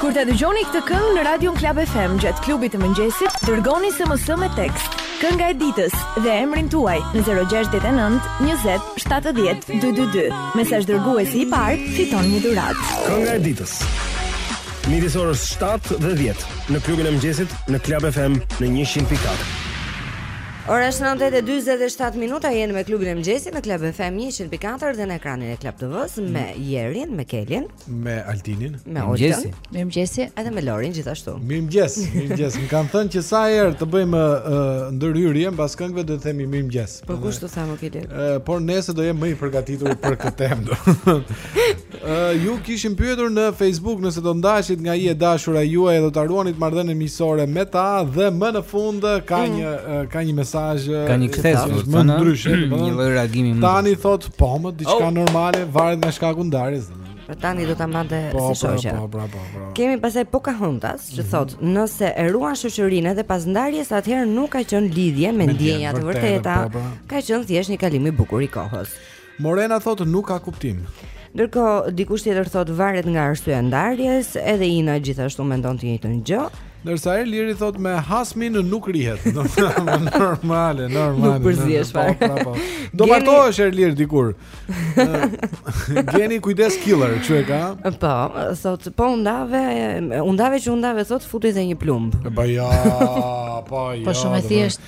Kur ta dëgjoni këtë këngë në Radio Klab FM gjatë klubit të mëngjesit, dërgoni SMS me tekst Kënga e ditës dhe emrin tuaj në 069 20 70 222. Mesazh dërguesi i parë fiton një dhuratë. Kënga e ditës. Midis orës 7 dhe 10 në klubin e mëngjesit në Klab FM në 100.4. Ora është 9:47 minuta, jeni me klubin e mëngjesit në Club FM 100.4 dhe në ekranin e Club TV-s me mm. Jerin, me Kelin, me Altinin, me Olden, mirëmëngjesi, edhe me Lorin gjithashtu. Mirëmëngjes, mirëmëngjes. Më kanë thënë që sa herë të bëjmë uh, ndërhyrje mbas këngëve do të themi mirëmëngjes. Po kush ta ka thënë Keli? Uh, por nesër do jem më i përgatitur për këtë temë. Ju kishin pyetur në Facebook nëse do ndaheshit nga i e dashura juaj do ta ruanit marrëdhënien miqësore me ta dhe më në fund ka mm. një ka një mesazh ka një kthesë më ndryshe mm, një lloj reagimi më tani thot po më diçka oh. normale varet nga shkaku ndarjes Për tani do ta mbante po, si po, shoqja. Po, po, po, po, po. Kemi pastaj Pocahontas që mhm. thot, nëse e ruan shoqërinë edhe pas ndarjes, atëherë nuk ka qenë lidhje me ndjenja të vërteta, po, po. ka qenë thjesht një kalim i bukur i kohës. Morena thotë nuk ka kuptim. Ndërkohë dikush tjetër thotë varet nga arsyeja e ndarjes, edhe Ina gjithashtu mendon të njëjtën gjë. Ndërsa Erliri thotë me hasmin nuk rihet. normale, normale. Nuk përzihesh po, fare. Po, po. Do Geni... martohesh Erlir dikur. Geni kujdes killer, që e ka? Po, thot po undave, undave që undave thot futi dhe një plumb. Po ja, po ja. Po shumë e thjeshtë.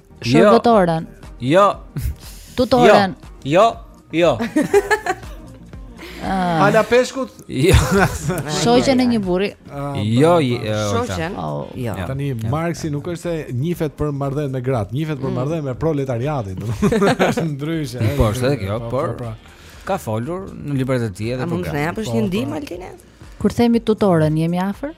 Shërbëtoren. Jo. Tutoren. Jo. Jo. Ah. Hala e peshkut? Jo. Shoqen e një burri. Ah, jo, jo. Shoqen? Oh, jo. Tani Marksi nuk është se njihet për marrëdhënie me gratë, njihet për mm. marrëdhënie me proletariatin. Është ndryshe. Po, është kjo, po, por po, po. ka folur në librat e tij edhe për gratë. Mund të japësh një ndihmë Altine? Kur themi tutoren, jemi afër?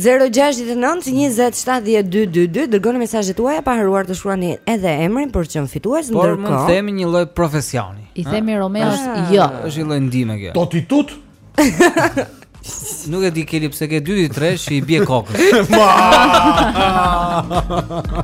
0692070222 Dërgoni mesazhet tuaja pa harruar të shkruani edhe emrin për të qenë fitues Por ndërkohë... mund themi një lloj profesioni I themi Romeo është ah. jo është një lloj ndihme kjo Toti tut Nuk e di Keli pse ke 2-3 që i bie kokës Ma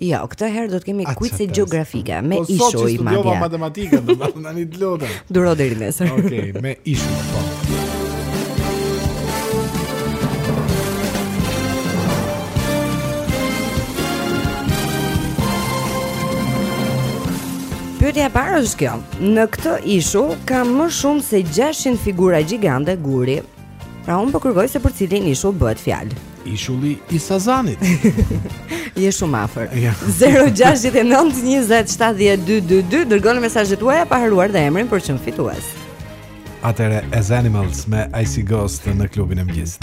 Jo, këtë herë do të kemi kuice gjeografike me Po sot që ishuj studiova madje. matematikën, do të tani të lutem. Duro deri nesër. Okej, me ishuj po. Pyetja e parë është kjo. Në këtë ishull ka më shumë se 600 figura gjigante guri. Pra unë po kërkoj se për cilin ishull bëhet fjalë. Ishulli i Sazanit. Je shumë afër. Ja. 0692070222 dërgoni mesazhet tuaja pa harruar dhe emrin për të qenë fitues. Atëre As Animals me Icy Ghost në klubin e mëngjesit.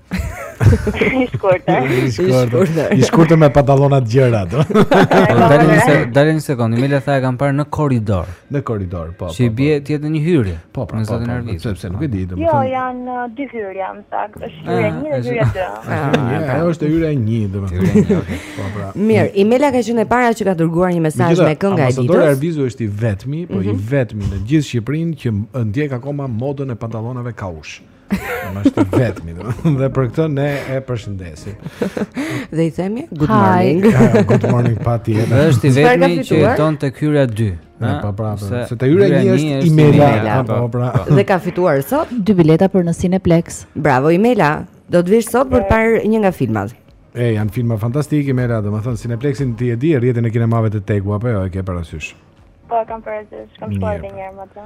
I shkurtër. I shkurtër. I shkurtër me pantallona të gjera ato. Dale një sekondë, dale një sekondë, Imela tha e kam parë në korridor. Në korridor, po. Si po, po. bie ti në një hyrje? Po, po, në po, zotin Arvit. Sepse nuk e di, domethënë. Jo, janë uh, dy hyrje, më saktë. Është ah, hyrja 1 dhe hyrja 2. Ah, ajo është hyrja 1, domethënë. Po, pra. Mirë, Imela ka qenë e para që ka dërguar një mesazh me këngë a i. Ambasadori Arvizu është i vetmi, po i mhm. vetmi në gjithë Shqipërinë që ndjek akoma modën e pantallonave kaush. Ma është i vetëmi, dhe për këtë ne e përshëndesim. Dhe i themi, good morning. Hi. good morning, patjetër. Dhe është i vetëmi që jeton te hyrja 2. Ne, pa, pra, pra. Se te hyrja 1 është Imela. Imela. Po, po, pra. po. Dhe ka fituar sot? Dy bileta për në Cineplex. Bravo, Imela. Do të vishë sot për të parë një nga filmat. E, janë filma fantastikë, Imela, domethënë, Cineplexin ti e di, rrjetin e kinemave te TEG-u, apo jo, e ke parasysh? Po, e kam parasysh, kam shkuar dhe njëherë me të.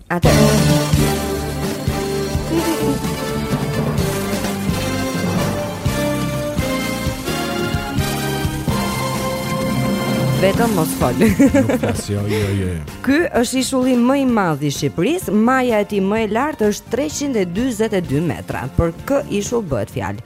Atë. Vetëm mos fol. Jo, jo, jo, jo. Ky është ishulli më i madh i Shqipërisë, maja e tij më e lartë është 342 metra. Për kë ishull bëhet fjalë?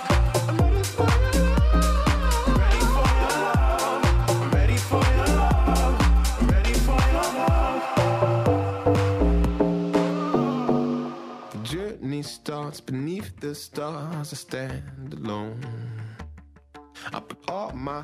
starts beneath the stars. I stand alone. I put all my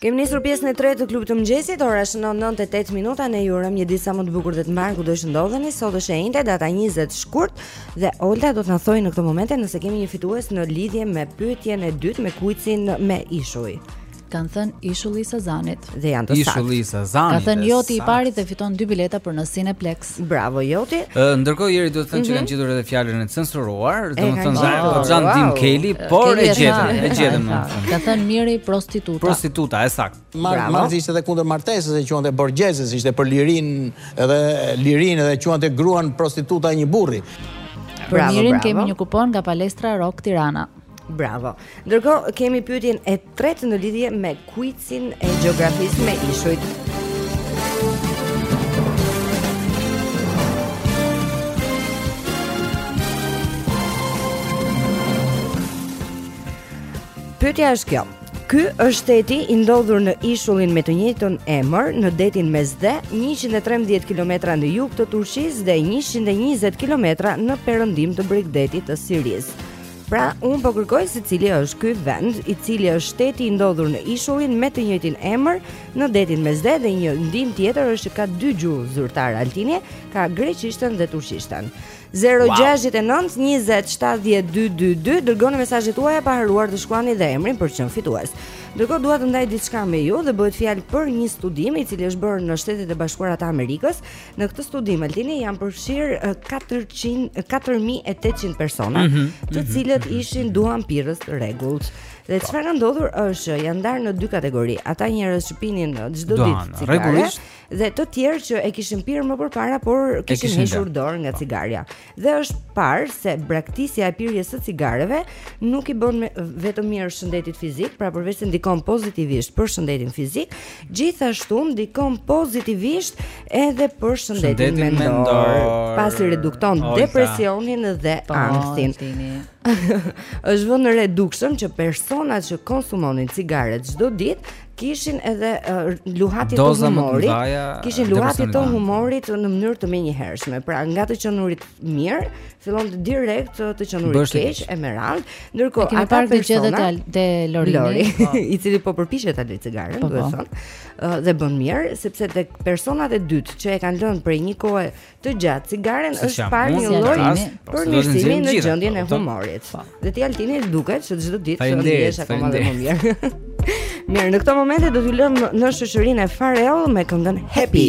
Kemi nisur pjesën e tretë të klubit të mëngjesit, ora shënon 9:08 minuta. Ne ju urojmë një ditë sa më të bukur dhe të mbarë kudo të ndodheni. Sot është e enjte, data 20 shkurt dhe Olta do të na thojë në këto momente nëse kemi një fitues në lidhje me pyetjen e dytë me kuicin me ishuj. kanë thënë Ishulli i Sazanit. Dhe janë të saktë. Ishulli i Sazanit. Ka thënë Joti i pari dhe fiton dy bileta për në Cineplex. Bravo Joti. Ë ndërkohë Jeri duhet të thënë mm -hmm. që kanë mhm. gjetur edhe fjalën e censuruar, domethënë se Xhan Tim Kelly, por e gjetën, e gjetën. Ka thënë Miri prostituta. Prostituta, e saktë. Bravo. Marksi ishte edhe kundër martesës e quante borgjeze, ishte për lirinë, edhe lirinë edhe quante gruan prostituta e një burri. Bravo, bravo. Për Mirin kemi një kupon nga palestra Rock Tirana. Bravo. Ndërkohë kemi pyetjen e tretë në lidhje me kuicin e gjeografisë me ishujt. Pyetja është kjo. Ky është shteti i ndodhur në ishullin me të njëjtin emër në detin Mesdhe, 113 kilometra në jug të Turqisë dhe 120 kilometra në perëndim të bregdetit të Sirisë. Pra, unë po kërkoj se cili është ky vend, i cili është shteti i ndodhur në ishullin me të njëjtin emër në detin Mesdhe dhe një ndihmë tjetër është që ka dy gjuhë zyrtare Altini, ka greqishten dhe turqishten. 069 20 70 222 dërgoni mesazhet tuaja pa harruar të shkruani dhe emrin për të qenë fitues. Ndërkohë dua të ndaj diçka me ju dhe bëhet fjalë për një studim i cili është bërë në Shtetet e Bashkuara të Amerikës Në këtë studim Altini janë përfshirë 400 4800 persona, mm -hmm. të mhm. cilët ishin duhanpirës të rregullt. Dhe çfarë ka ndodhur është janë ndarë në dy kategori. Ata njerëz që pinin çdo ditë cigare dhe të tjerë që e kishin pirë më përpara, por kishin hequr dorë nga cigarja. dhe është parë se braktisja e pirjes së cigareve nuk i bën vetëm mirë shëndetit fizik, pra përveç se ndikon pozitivisht për shëndetin fizik, gjithashtu ndikon pozitivisht edhe për shëndetin, shëndetin mendor, mendor, pasi redukton depresionin dhe po, ankthin. është vënë re dukshëm që personat që konsumonin cigaret çdo ditë kishin edhe uh, luhatje të humorit, kishin luhatje të humorit në mënyrë të menjëhershme. Pra, nga të qenurit mirë, fillon direkt të qenurit keq e me radhë. Ndërkohë, ata kanë gjetur të te Lori, Lori po. i cili po përpiqet ta lërë cigaren, po, duhet po. thënë, uh, dhe bën mirë sepse tek personat e dytë që e kanë lënë prej një kohe të gjatë cigaren është parë një lloj përmirësimi në gjendjen e humorit. Dhe ti Altini duket se çdo ditë të ndihesh akoma më mirë. Mirë, në këto momente do t'ju lëmë në shoqërinë e Farel me këngën Happy.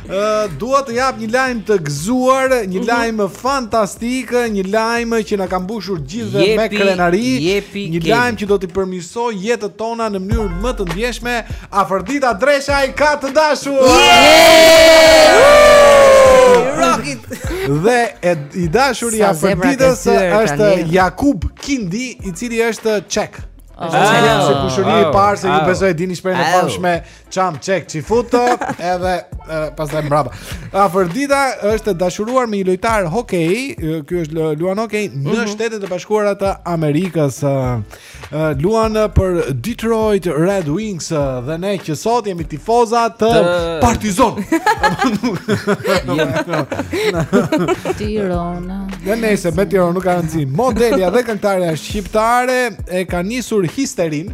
Dua të jap një lajm të gëzuar, një mhm. lajm mm -hmm. fantastik, një lajm që na ka mbushur të gjithëve me krenari, jepi, një lajm që do t'i përmirësojë jetët tona në mënyrë më të ndjeshme. Afërdita Dreshaj ka të dashur. Yeah! Rocket. Dhe e, i dashuri i Afërditës është Jakub Kindi, i cili është çek. Është ah. se kushëri i ah. parë se ju ah. besoj dini shprehjen e famshme Çam çek çifuto edhe pastaj mbrapa. Afërdita është e dashuruar me një lojtar hokeji, ky është luan hokej në mm -hmm. Shtetet e Bashkuara të Amerikës. Luan për Detroit Red Wings dhe ne që sot jemi tifoza të Partizan. Tirona. Ja nëse me Tirona nuk ka rëndësi. Modelja dhe këngëtarja shqiptare e ka nisur historinë.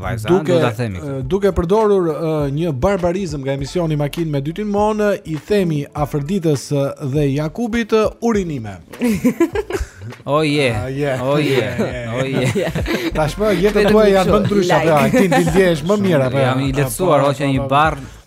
Vajza, duke, do ta themi. Duke përdorur uh, një barbarizëm nga emisioni Makinë me dy timonë, i themi Afërditës dhe Jakubit uh, urinime. oh je. Yeah. Uh, yeah. Oh je. Yeah. Yeah. Oh je. Yeah. Tashmë jeta tuaj ja bën ndryshe apo ja, ti ndihesh më mirë apo ja. Jam i lehtësuar, hoqa një barrë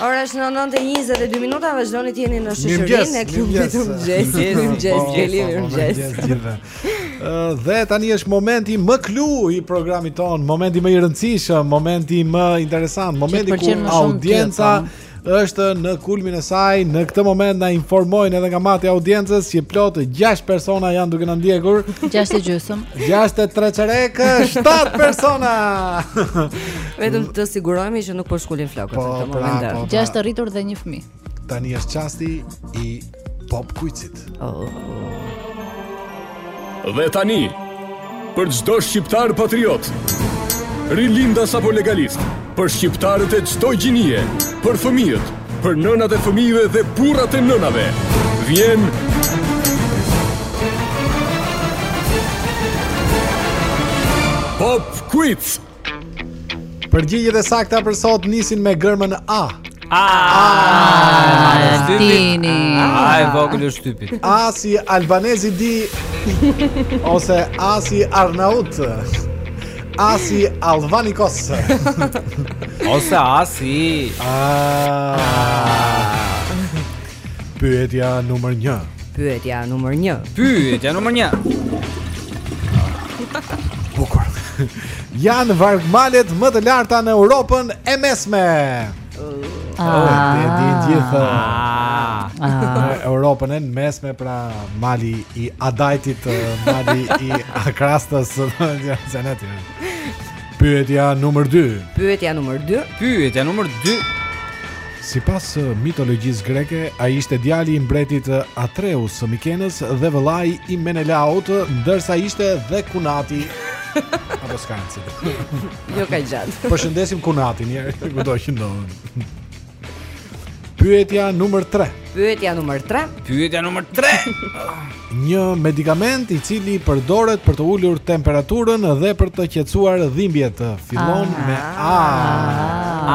Ora është 9:22 minuta, vazhdoni të jeni në shoqërinë e klubit të mëngjesit. Mirëmëngjes, Jeli, mirëmëngjes. Dhe tani është momenti më klu i programit tonë, momenti më i rëndësishëm, momenti më interesant, momenti ku audienca është në kulmin e saj. Në këtë moment na informojnë edhe nga matja e audiencës që plot 6 persona janë duke na ndjekur. 6 e gjysëm. 6 e tre çerek, 7 persona. Vetëm të sigurohemi që nuk po shkulin flokët po, në këtë pra, moment. 6 po, pra. të rritur dhe një fëmijë. Tani është çasti i Pop Quizit. Oh. Dhe tani, për çdo shqiptar patriot, rilindas apo legalist, për shqiptarët e çdo gjinie, për fëmijët, për nënat e fëmijëve dhe burrat e nënave, vjen Pop Quiz. Përgjigjet e sakta për sot nisin me gërmën A. A. Dini. A e vogël e shtypit. A si albanezi di ose A si arnaut. A si alvanikos. Ose A si. A. Pyetja numër 1. Pyetja numër 1. Pyetja numër 1. Bukur. Janë vargmalet më të larta në Europën e Mesme. Ah, oh, e di gjithë. Ah, ah. Europën e Mesme pra Mali i Dajtit, Mali i Krastës, do të thënë se Pyetja numër 2. Pyetja numër 2. Pyetja numër 2. Sipas uh, mitologjisë greke, ai ishte djali i mbretit uh, Atreus të Mikenës dhe vëllai i Menelaut, uh, ndërsa ishte dhe kunati. Apo s'ka rëndësi. Jo ka gjatë. Përshëndesim kunatin, ja, kudo që ndodhet. Pyetja numër 3. Pyetja numër 3. Pyetja numër 3. Një medikament i cili përdoret për të ulur temperaturën dhe për të qetësuar dhimbjet. Fillon ah. me A.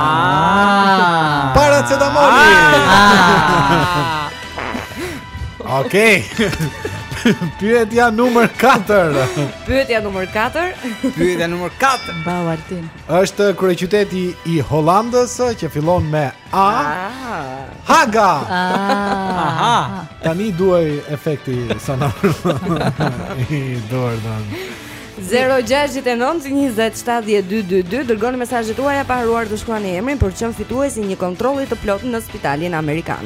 A. Ah. Paracetamol. Ah. Okej. Pyetja numër 4. Pyetja numër 4. Pyetja numër 4. Bau Altin. Është kryeqyteti i Holandës që fillon me A. Haga. Aha. Tani duhej efekti sonor. I dordon. 0692070222 dërgoni mesazhet tuaja pa harruar të shkruani emrin për të qenë fituesi i një kontrolli të plotë në spitalin amerikan.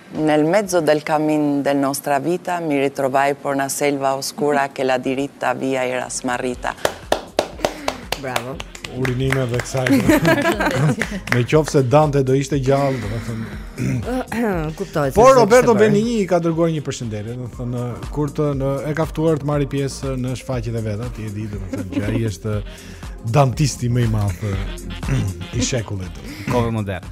Nel mezzo del cammin de nostra vita mi ritrovai por na selva oscura che la diritta via era smarrita. Bravo. Urime dhe kësaj. Në qoftë se Dante do ishte gjallë, do të thënë. Kuptohet. Por Roberto Benigni i ka dërguar një përshëndetje, do të thënë kur të në, e ka ftuar të marrë pjesë në shfaqjet e veta, ti e di, do të thënë që ai është dantisti më i madh i shekullit. Kohë moderne.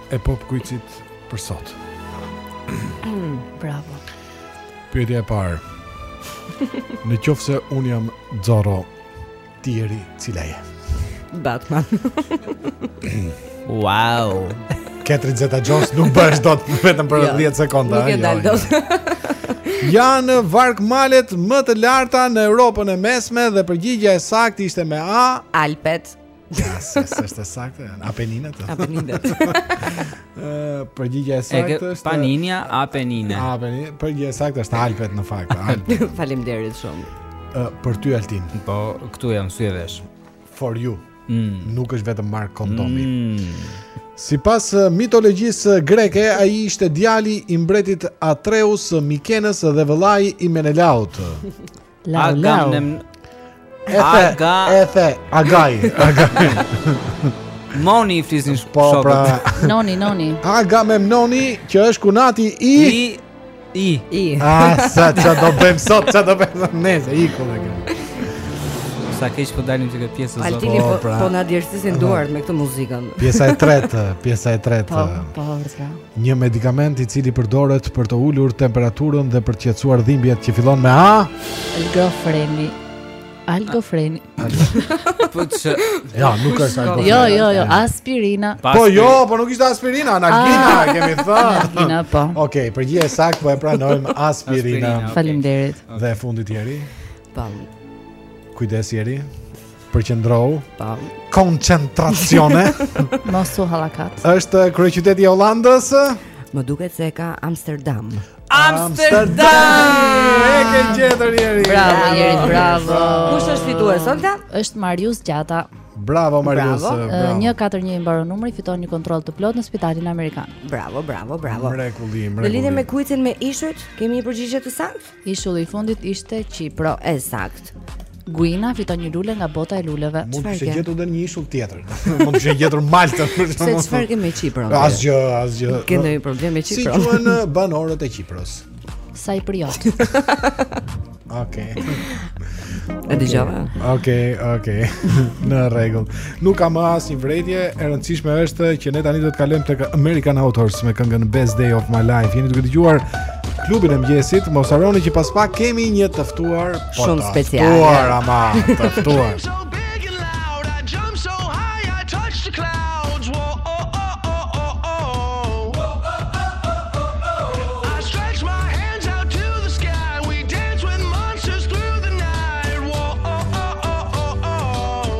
e pop kuizit për sot. Bravo. Pyetja e parë. Në qoftë se un jam Zorro, ti je cila je? Batman. wow. Katrin Zeta Jones nuk bësh dot vetëm për 10 jo, sekonda. Nuk e jo, dal jo. dot. Janë vargmalet më të larta në Europën e Mesme dhe përgjigja e saktë ishte me A. Alpet. Ja, se është e saktë. Apeninat. Apeninat. Ëh, përgjigja e saktë është Paninia Apenine. Apenine, përgjigja e saktë është Alpet në fakt. Alpet. Faleminderit shumë. Ëh, për ty Altin. Po, këtu jam sy e vesh. For you. Mm. Nuk është vetëm markë kondomi. Mm. Sipas mitologjisë greke, ai ishte djali i mbretit Atreus të Mikenës dhe vëllai i Menelaut. Lau lau. Aga Efe Agaj Agaj Moni i flisin shokët po, pra Noni Noni Agamemnoni që është kunati i i i i ah, sa ça do bëjmë sot ça do bëjmë nesër i kule sa keq po dalim tek pjesa sot. Altini po, po, pra. po na djersisin duart me këtë muzikën. Pyetja e tretë, pyetja e tretë. Po, po, Një medikament i cili përdoret për të ulur temperaturën dhe për të qetësuar dhimbjet që fillon me A. Algofreni. Algofreni. Po çë. Ja, nuk është algofreni. Jo, jo, jo, aspirina. Po jo, po nuk ishte aspirina, analgina, ah. kemi thënë. Analgina, po. Okej, përgjigje e saktë, po e pranojmë aspirina. Faleminderit. Dhe e fundit Tieri. Pam. Kujdes Tieri. Përqendrohu. Pam. Koncentracione. Mos u hallakat. Është kryeqyteti i Holandës. Më duket se ka Amsterdam. Amsterdam! E ke gjetur Tieri. Bravo, Tieri, bravo. Kush është fitues, Olga? Është Marius Gjata. Bravo Marius. Bravo. bravo. 141 i mbaron numri, fiton një kontroll të plotë në Spitalin Amerikan. Bravo, bravo, bravo. Mrekulli, mrekulli. Në lidhje me kuizin me ishujt, kemi një përgjigje të saktë? Ishulli i fundit ishte Qipro, e saktë. Guina fiton një lule nga bota e luleve. Mund të kishte gjetur edhe një ishull tjetër. Mund të kishte gjetur Malta për shkak të çfarë kemi me Qipron. Asgjë, asgjë. Ke ndonjë problem me Qipron? Si quhen uh, banorët e Qipros? Sajpriot. Okej. E dëgjova. Okej, okej. Në rregull. Nuk ka më asnjë vërejtje, e rëndësishme është që ne tani do të kalojmë tek American Authors me këngën Best Day of My Life. Jeni duke dëgjuar klubin e mëngjesit, mos harroni që pas pak kemi një të ftuar po shumë special. Të ftuar ama, të ftuar.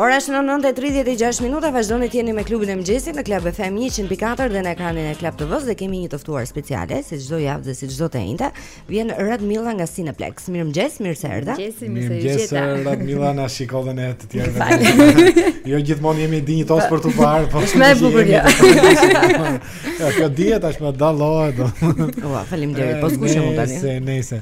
Ora është në 9:36 minuta, vazhdoni të jeni me klubin e mëngjesit në Club FM 104 dhe në ekranin e Club TV-s dhe kemi një të ftuar speciale, si çdo javë dhe si çdo të enjte, vjen Radmila nga Cineplex. Mirëmëngjes, mirë se erdhe. Mirëmëngjes, Radmila na shikon dhe ne të tjerë. Jo gjithmonë jemi dinjitozë për të parë, po shumë e bukur. Ja, kjo dihet tashmë dallohet. Ua, faleminderit. Po skuqem unë tani. Nëse, nëse.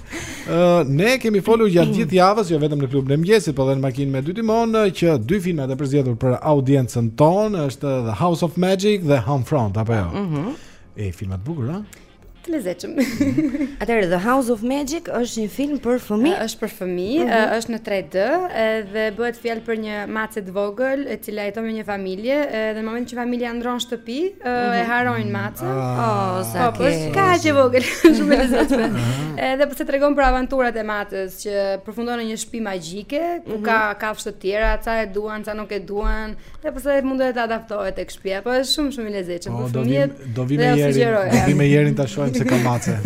Uh, ne kemi folur gjatë gjithë javës, jo vetëm në klubin e mëngjesit, por edhe në makinë me dy timonë, që dy filmat e përzgjedhur për audiencën tonë është The House of Magic dhe Homefront, apo jo? Mhm. Mm e filma të bukur, a? Të lezetshëm. Mhm. Atëherë The House of Magic është një film për fëmijë. Është për fëmijë, mm -hmm. është në 3D dhe bëhet fjalë për një mace të vogël e cila jeton me një familje dhe në momentin që familja ndërron shtëpi e mhm. harrojnë macën. Ah. Oh, sa po, po, keq. Kaq e vogël, shumë e lezetshme. Ah. Edhe pastaj tregon për aventurat e maces që përfundon në një shtëpi magjike ku mhm. ka kafshë të tjera, ca e duan, ca nuk e duan, dhe pastaj mundohet të adaptohet tek shtëpia. Po është shumë shumë i lezetshëm për fëmijët. Do vim me jerin, do vim me jerin ta shohim se kam mace.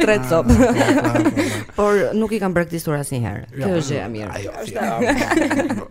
Tre copë. Por nuk i kam praktikuar asnjëherë. Kjo është gjë e mirë. Ajo është.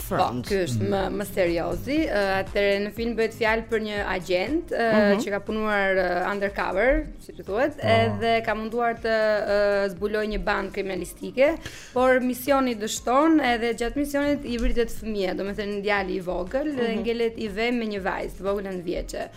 Front. Po, ky është më më seriozi. Uh, Atëherë në film bëhet fjalë për një agjent uh, uh mhm. -huh. që ka punuar uh, undercover, si të thuhet, oh. edhe ka munduar të uh, zbulojë një bandë kriminalistike, por misioni dështon edhe gjatë misionit i vritet fëmija, domethënë djali i vogël uh -huh. dhe mhm. ngelet i ve me një vajzë të vogël 9 vjeçe.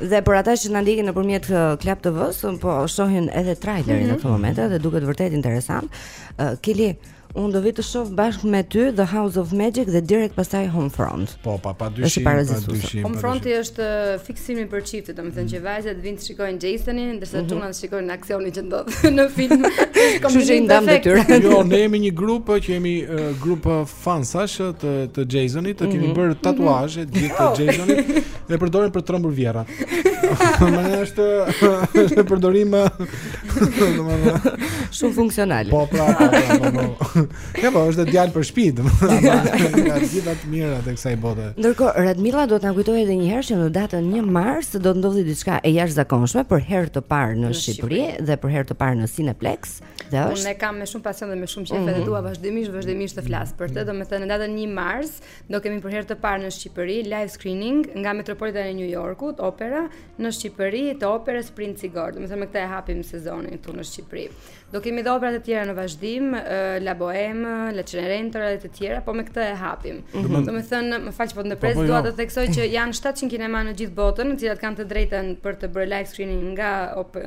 Dhe për ata që na ndjekin nëpërmjet uh, Club TV-s, uh po shohin edhe trailerin në mhm. këtë moment dhe duket vërtet interesant. Uh, Kili, unë do vij të shoh bashkë me ty The House of Magic dhe direkt pastaj Homefront. Po, pa pa dyshim, pa dyshim. Homefront është uh, fiksimi për çiftet, domethënë mm. që vajzat vijnë të shikojnë Jasonin, ndërsa mm -hmm. çunat shikojnë aksionin që ndodh në film. Kështu që i ndajmë detyrat. Jo, ne jemi një grup që jemi uh, grup fansash të të Jasonit, e kemi mhm. bërë tatuazhe të gjithë të Jasonit dhe e përdorim për të trembur vjehrra. Më është është përdorim domethënë shumë funksional. Po pra, po, pra, po, po. Ja po, është djalë për shtëpi, domethënë ka gjithë ato të mira të kësaj bote. Ndërkohë Radmila do të na kujtojë edhe një herë që në datën 1 mars do të ndodhë diçka e jashtëzakonshme për herë të parë në Shqipëri dhe për herë të parë në Cineplex. Dhe është. Unë e kam me shumë pasion dhe me shumë qejf mm -hmm. dhe mhm. dua vazhdimisht vazhdimisht të flas për të. Domethënë në datën 1 mars do kemi për herë të parë në Shqipëri live screening nga Metropolitan i New Yorkut, opera në Shqipëri të operës Prince Igor. Domethënë me këtë e hapim sezonin këtu në Shqipëri. Do kemi dhe operat e tjera në vazhdim, La Boheme, La Cenerentola dhe të tjera, po me këtë e hapim. Mm -hmm. Domethënë, më fal që po të ndërpres, po, po, jo. dua të theksoj që janë 700 kinema në gjithë botën, të cilat kanë të drejtën për të bërë live screening nga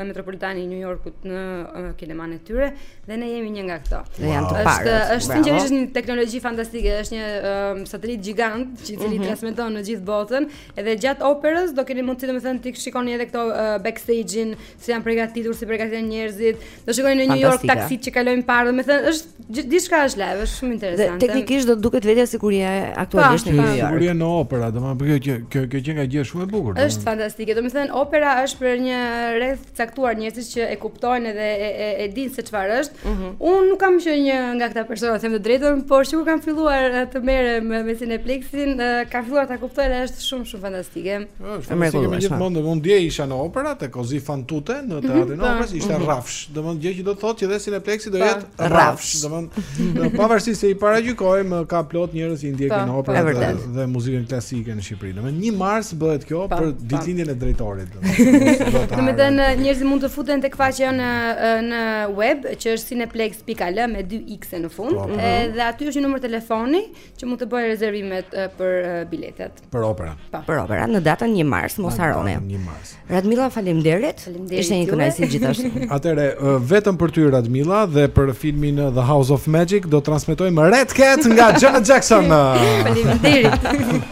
Metropolitani i New Yorkut në kinemanë e tyre, dhe ne jemi një nga këto. Dhe janë të parë. Është, është një teknologji fantastike, është një um, satelit gjigant që i cili mm -hmm. transmiton në gjithë botën, edhe gjatë operës do keni mundësi domethënë të shikoni edhe këto uh, backstage-in, si janë përgatitur, si përgatiten njerëzit. Do shikoni në New York taksitë që kalojnë para, domethënë është diçka është live, është shumë interesante. Dhe teknikisht do të duket vetja sikur je aktualisht po, në New York. Sikur je në opera, domethënë kjo qe kjo kjo qe një gjë shumë e bukur. Është fantastike. Domethënë opera është për një rreth të caktuar njerëzish që e kuptojnë dhe e e, e dinë se çfarë është. Mm -hmm. Unë nuk kam qenë një nga këta persona, them të drejtën, por që kur kam filluar të merrem me Cineplex-in, kam filluar ta kuptoj dhe është shumë shumë fantastike. Është fantastike gjithmonë, domethënë dje isha në opera te Così fan tutte në mhm, teatrin e po. operës, ishte mhm. rrafsh. Domethënë gjë që do të thotë që dhe Cineplexi do po, jetë rrafsh. Domethënë pavarësisht se i paragjykojmë, ka plot njerëz që i ndjekin po, operën dhe muzikën klasike në Shqipëri. Domethënë 1 mars bëhet kjo për ditëlindjen e drejtorit. Domethënë njerëzit mund të futen tek faqja në në web që është cineplexx.al me 2x në fund, edhe aty është një numër telefoni që mund të bëjnë rezervimet për biletat. Për operat. Po. Për operat në datën 1 mars, mos harroni. Në 1 mars. Radmila, faleminderit. Ishte një kënaqësi gjithashtu. Atëherë vetëm për ty Radmila dhe për filmin The House of Magic do transmetojmë Black Cat nga Janet Jackson. Faleminderit.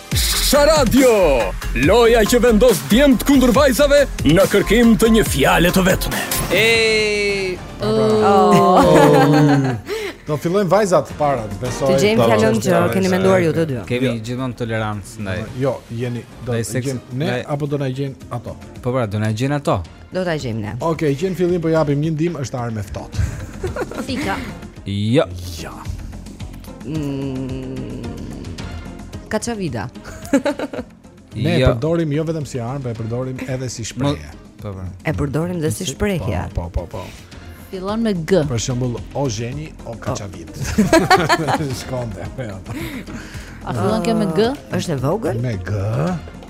Sharadio, loja që vendos djemt kundër vajzave në kërkim të një fjale të vetme. Ej. Do fillojnë vajzat të parat, besoj. Të gjejmë fjalën që keni menduar ju të dy. Kemi jo. gjithmonë tolerancë ndaj. Jo, Zheni, do ta gjejmë ne apo do na gjejnë ato? Po pra, do na gjejnë ato. Do ta gjejmë ne. Okej, okay, që në fillim po japim një ndihmë, është armë e ftohtë. Thika. Jo. Jo. Mm. Kaçavida. Ne e përdorim jo vetëm si armë, por e përdorim edhe si shprehje. Po, po. E përdorim dhe si shprehje. Po, po, po. po. Fillon me G. Për shembull, o Zheni, o kaçavidë. Shkonde. A fillon kjo me G? Është e vogël? Me G.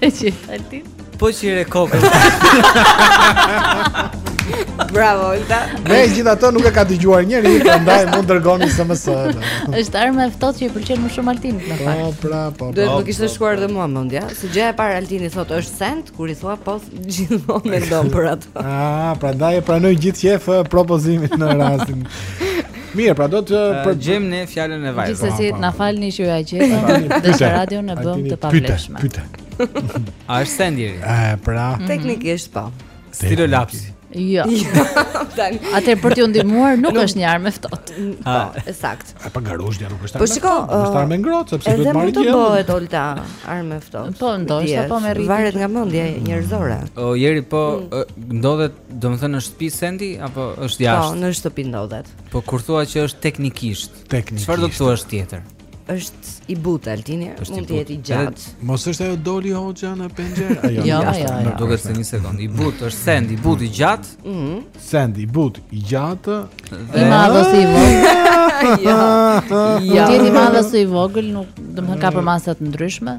E qi, Altin. Po qire kokën. Bravo, Olta. Megjithatë nuk e ka dëgjuar njeri, prandaj mund të dërgoni SMS. Është arma e ftohtë që i pëlqen më shumë Altinit në po, fakt. Po, pra, po. Duhet po, të kishte po, shkuar edhe mua mendja. Se gjëja e parë Altini thotë është send, kur i thua po gjithmonë mendon për atë. Ah, prandaj e pranoi gjithë qejf propozimin në rastin. Mirë, pra do ta gjejmë ne fjalën e vajzës. Gjithsesi na falni që ja gjetëm dhe në radio ne bëmë të pavlefshme. Pyte, pyte. A është send? Ëh, pra. Mhm. Teknikisht po. Stilo lapsi. Jo. Tani. Atë për t'ju ndihmuar nuk është një armë e ftohtë. Po, e saktë. Ai pra garuzhdja nuk është. Po shiko, është armë e ngrohtë sepse duhet të marrë gjellë. Edhe mund të bëhet Olta armë e ftohtë. Po ndoshta po me rrit. Varet nga mendja njerëzore. O njeri po mm. ndodhet Domethënë në shtëpi sendi apo është jashtë? Po, në shtëpi ndodhet. Po kur thua që është teknikisht, teknikisht. Çfarë do të thuash tjetër? Është i butë Altini, mund të jetë i gjatë. Mos është ajo doli hoxha në penxhere? Jo, jo, jo. Më duket se një sekond. I butë është send i butë i gjatë? Mhm. Send i butë i gjatë. I madh ose i vogël? Jo. Jo. Ti i madh ose i vogël, nuk domethënë ka përmasa të ndryshme.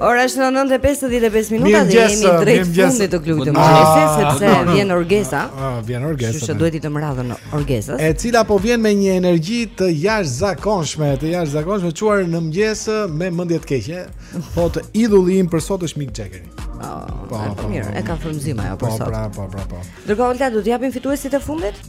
Ora është 9:55 minuta dhe jemi drejt fundit të klubit të mëngjesit ah, sepse ah, ah. vjen Orgesa. Ah, vjen Orgesa. Kështu që duhet t'i lëmë radhën Orgesës. E cila po vjen me një energji të jashtëzakonshme, të jashtëzakonshme çuar në mëngjes me mendje të keqe. Thotë idhulli im për sot është Mick Jagger. Po, po, po, mirë, e ka frymëzim ajo për sot. Po, pra, po, pra, po. Ndërkohë Olta, do t'i japim fituesit e fundit?